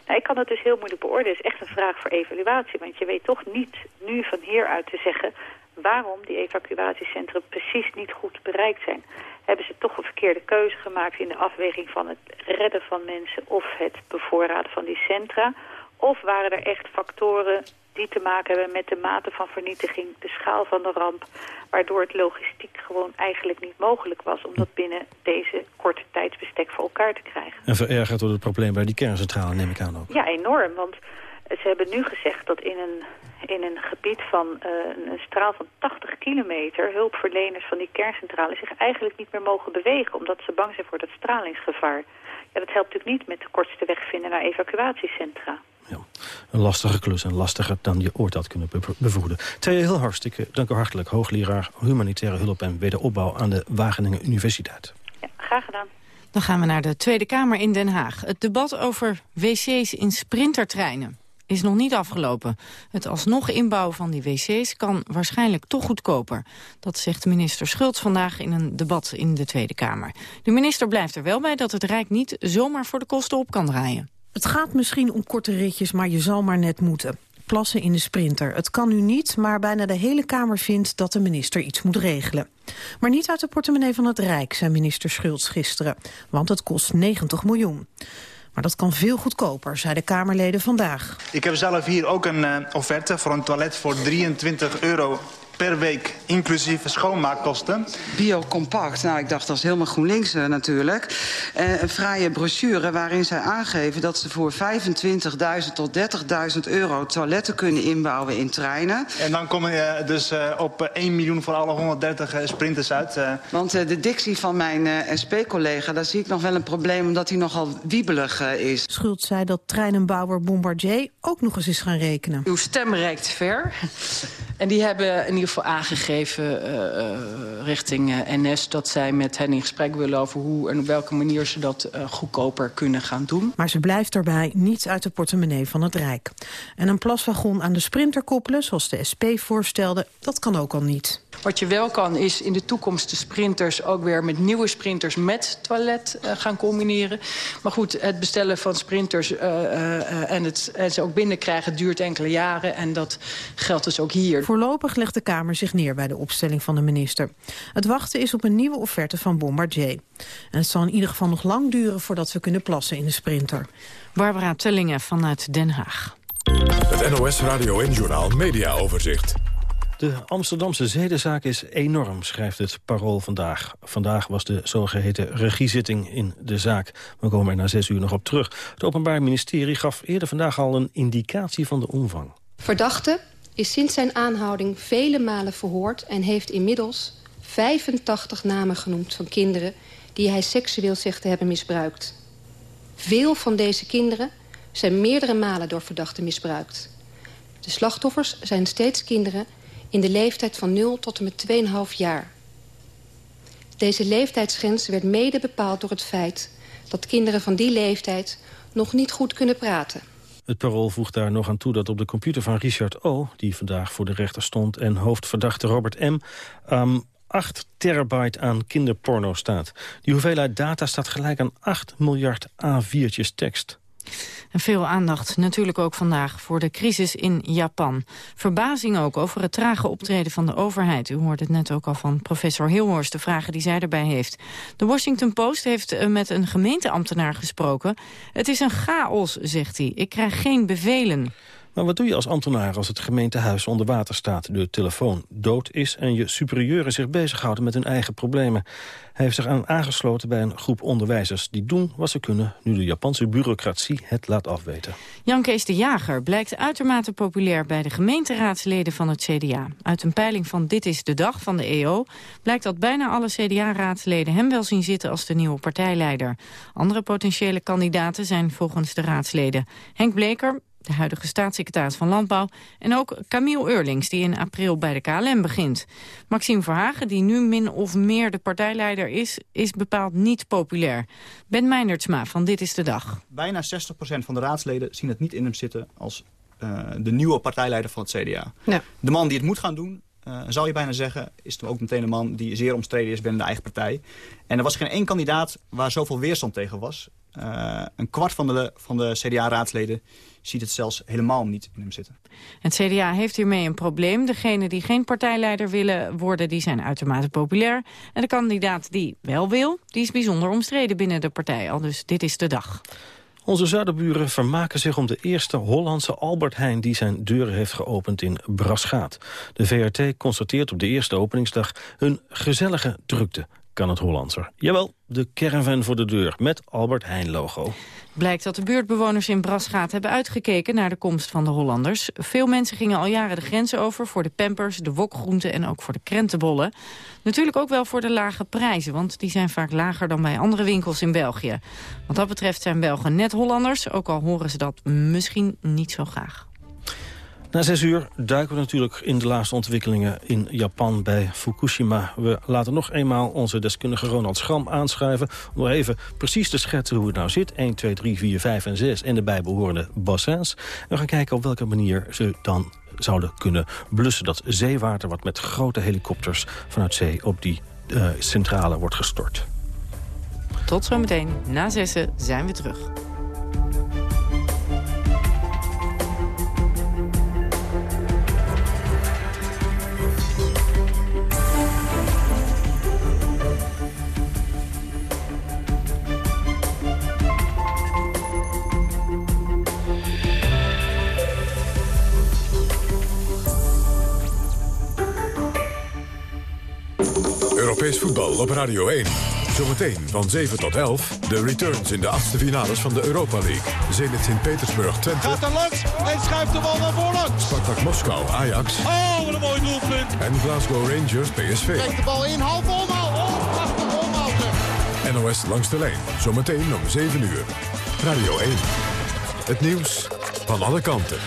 Ik kan het dus heel moeilijk beoordelen. Het is echt een vraag voor evaluatie. Want je weet toch niet nu van hieruit te zeggen waarom die evacuatiecentra precies niet goed bereikt zijn. Hebben ze toch een verkeerde keuze gemaakt in de afweging van het redden van mensen of het bevoorraden van die centra? Of waren er echt factoren die te maken hebben met de mate van vernietiging, de schaal van de ramp, waardoor het logistiek gewoon eigenlijk niet mogelijk was om dat binnen deze korte tijdsbestek voor elkaar te krijgen. En verergerd door het probleem bij die kerncentrale, neem ik aan ook. Ja, enorm, want ze hebben nu gezegd dat in een, in een gebied van uh, een straal van 80 kilometer... hulpverleners van die kerncentrale zich eigenlijk niet meer mogen bewegen... omdat ze bang zijn voor dat stralingsgevaar. Ja, dat helpt natuurlijk niet met de kortste weg vinden naar evacuatiecentra. Ja, een lastige klus en lastiger dan je ooit had kunnen bevoeden. Twee heel hartstikke, dank u hartelijk, hoogleraar Humanitaire Hulp en Wederopbouw aan de Wageningen Universiteit. Ja, graag gedaan. Dan gaan we naar de Tweede Kamer in Den Haag. Het debat over wc's in sprintertreinen is nog niet afgelopen. Het alsnog inbouwen van die wc's kan waarschijnlijk toch goedkoper. Dat zegt minister Schultz vandaag in een debat in de Tweede Kamer. De minister blijft er wel bij dat het Rijk niet zomaar voor de kosten op kan draaien. Het gaat misschien om korte ritjes, maar je zal maar net moeten. Plassen in de sprinter. Het kan nu niet, maar bijna de hele Kamer vindt dat de minister iets moet regelen. Maar niet uit de portemonnee van het Rijk, zei minister Schultz gisteren. Want het kost 90 miljoen. Maar dat kan veel goedkoper, zeiden Kamerleden vandaag. Ik heb zelf hier ook een uh, offerte voor een toilet voor 23 euro per week, inclusief schoonmaakkosten. Biocompact, nou ik dacht dat is helemaal GroenLinks uh, natuurlijk. Uh, een fraaie brochure waarin zij aangeven dat ze voor 25.000 tot 30.000 euro toiletten kunnen inbouwen in treinen. En dan kom je dus uh, op 1 miljoen voor alle 130 sprinters uit. Want de dictie van mijn SP-collega, daar zie ik nog wel een probleem omdat hij nogal wiebelig is. Schuld zei dat treinenbouwer Bombardier ook nog eens is gaan rekenen. Uw stem reikt ver. en die hebben in ieder geval aangegeven uh, uh, richting uh, NS... dat zij met hen in gesprek willen over hoe en op welke manier ze dat goedkoper kunnen gaan doen. Maar ze blijft daarbij niets uit de portemonnee van het Rijk. En een plaswagon aan de sprinter koppelen, zoals de SP voorstelde, dat kan ook al niet. Wat je wel kan is in de toekomst de sprinters ook weer met nieuwe sprinters met toilet uh, gaan combineren. Maar goed, het bestellen van sprinters uh, uh, en, het, en ze ook binnenkrijgen duurt enkele jaren. En dat geldt dus ook hier. Voorlopig legt de Kamer zich neer bij de opstelling van de minister. Het wachten is op een nieuwe offerte van Bombardier. En het zal in ieder geval nog lang duren voordat we kunnen plassen in de sprinter. Barbara Tellingen vanuit Den Haag. Het NOS Radio en Journaal Media Overzicht. De Amsterdamse zedenzaak is enorm, schrijft het Parool vandaag. Vandaag was de zogeheten regiezitting in de zaak. We komen er na zes uur nog op terug. Het Openbaar Ministerie gaf eerder vandaag al een indicatie van de omvang. Verdachte is sinds zijn aanhouding vele malen verhoord... en heeft inmiddels 85 namen genoemd van kinderen... die hij seksueel zegt te hebben misbruikt. Veel van deze kinderen zijn meerdere malen door verdachten misbruikt. De slachtoffers zijn steeds kinderen in de leeftijd van 0 tot en met 2,5 jaar. Deze leeftijdsgrens werd mede bepaald door het feit... dat kinderen van die leeftijd nog niet goed kunnen praten. Het parool voegt daar nog aan toe dat op de computer van Richard O... die vandaag voor de rechter stond, en hoofdverdachte Robert M... Um, 8 terabyte aan kinderporno staat. Die hoeveelheid data staat gelijk aan 8 miljard A4'tjes tekst. En veel aandacht natuurlijk ook vandaag voor de crisis in Japan. Verbazing ook over het trage optreden van de overheid. U hoorde het net ook al van professor Hilhorst, de vragen die zij erbij heeft. De Washington Post heeft eh, met een gemeenteambtenaar gesproken. Het is een chaos, zegt hij. Ik krijg geen bevelen. Maar wat doe je als ambtenaar als het gemeentehuis onder water staat... de telefoon dood is en je superieuren zich bezighouden met hun eigen problemen? Hij heeft zich aan aangesloten bij een groep onderwijzers... die doen wat ze kunnen nu de Japanse bureaucratie het laat afweten. Jan Kees de Jager blijkt uitermate populair bij de gemeenteraadsleden van het CDA. Uit een peiling van Dit is de Dag van de EO... blijkt dat bijna alle CDA-raadsleden hem wel zien zitten als de nieuwe partijleider. Andere potentiële kandidaten zijn volgens de raadsleden Henk Bleker, de huidige staatssecretaris van Landbouw... en ook Camille Eurlings, die in april bij de KLM begint. Maxime Verhagen, die nu min of meer de partijleider is... is bepaald niet populair. Ben Meinertsma van Dit is de Dag. Bijna 60% van de raadsleden zien het niet in hem zitten... als uh, de nieuwe partijleider van het CDA. Ja. De man die het moet gaan doen, uh, zou je bijna zeggen, is ook meteen een man die zeer omstreden is binnen de eigen partij. En er was geen één kandidaat waar zoveel weerstand tegen was. Uh, een kwart van de, van de CDA-raadsleden ziet het zelfs helemaal niet in hem zitten. Het CDA heeft hiermee een probleem. Degenen die geen partijleider willen worden, die zijn uitermate populair. En de kandidaat die wel wil, die is bijzonder omstreden binnen de partij. Al dus dit is de dag. Onze zuiderburen vermaken zich om de eerste Hollandse Albert Heijn... die zijn deuren heeft geopend in Brasgaat. De VRT constateert op de eerste openingsdag een gezellige drukte kan het Hollandser. Jawel, de caravan voor de deur met Albert Heijn-logo. Blijkt dat de buurtbewoners in Brasgaat hebben uitgekeken naar de komst van de Hollanders. Veel mensen gingen al jaren de grens over voor de pampers, de wokgroenten en ook voor de krentenbollen. Natuurlijk ook wel voor de lage prijzen, want die zijn vaak lager dan bij andere winkels in België. Wat dat betreft zijn Belgen net Hollanders, ook al horen ze dat misschien niet zo graag. Na zes uur duiken we natuurlijk in de laatste ontwikkelingen in Japan bij Fukushima. We laten nog eenmaal onze deskundige Ronald Schram aanschuiven... om even precies te schetsen hoe het nou zit. 1, 2, 3, 4, 5 en 6 en de bijbehorende bassins. We gaan kijken op welke manier ze dan zouden kunnen blussen. Dat zeewater wat met grote helikopters vanuit zee op die uh, centrale wordt gestort. Tot zometeen. Na zessen zijn we terug. Europees voetbal op Radio 1. Zometeen van 7 tot 11 de returns in de achtste finales van de Europa League. Zenit Sint-Petersburg Twente. Gaat er langs en schuift de bal naar voren. Spartak Moskou Ajax. Oh, wat een mooi doelpunt. En Glasgow Rangers PSV. Krijgt de bal in, half omhaal. Oh, prachtig omhaal NOS langs de lijn. Zometeen om 7 uur. Radio 1. Het nieuws van alle kanten.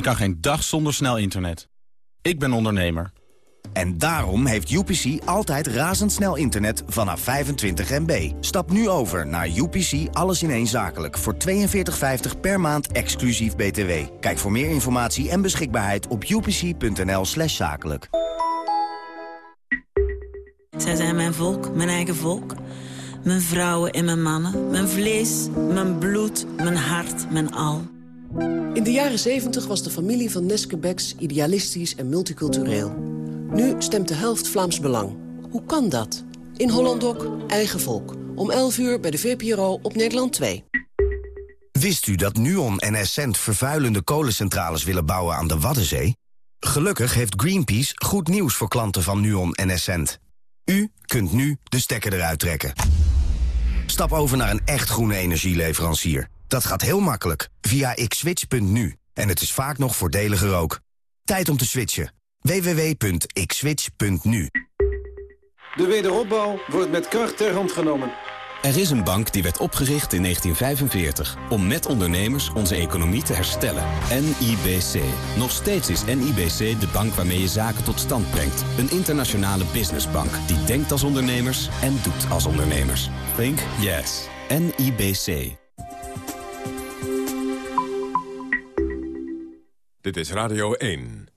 Ik kan geen dag zonder snel internet. Ik ben ondernemer. En daarom heeft UPC altijd razendsnel internet vanaf 25 MB. Stap nu over naar UPC Alles in één Zakelijk... voor 42,50 per maand exclusief BTW. Kijk voor meer informatie en beschikbaarheid op upc.nl slash zakelijk. Zij zijn mijn volk, mijn eigen volk. Mijn vrouwen en mijn mannen. Mijn vlees, mijn bloed, mijn hart, mijn al. In de jaren 70 was de familie van Neske Becks idealistisch en multicultureel. Nu stemt de helft Vlaams Belang. Hoe kan dat? In Hollandok, eigen volk. Om 11 uur bij de VPRO op Nederland 2. Wist u dat Nuon en Essent vervuilende kolencentrales willen bouwen aan de Waddenzee? Gelukkig heeft Greenpeace goed nieuws voor klanten van Nuon en Essent. U kunt nu de stekker eruit trekken. Stap over naar een echt groene energieleverancier. Dat gaat heel makkelijk via xswitch.nu. En het is vaak nog voordeliger ook. Tijd om te switchen. www.xswitch.nu De wederopbouw wordt met kracht ter hand genomen. Er is een bank die werd opgericht in 1945 om met ondernemers onze economie te herstellen. NIBC. Nog steeds is NIBC de bank waarmee je zaken tot stand brengt. Een internationale businessbank die denkt als ondernemers en doet als ondernemers. Think yes. NIBC. Dit is Radio 1.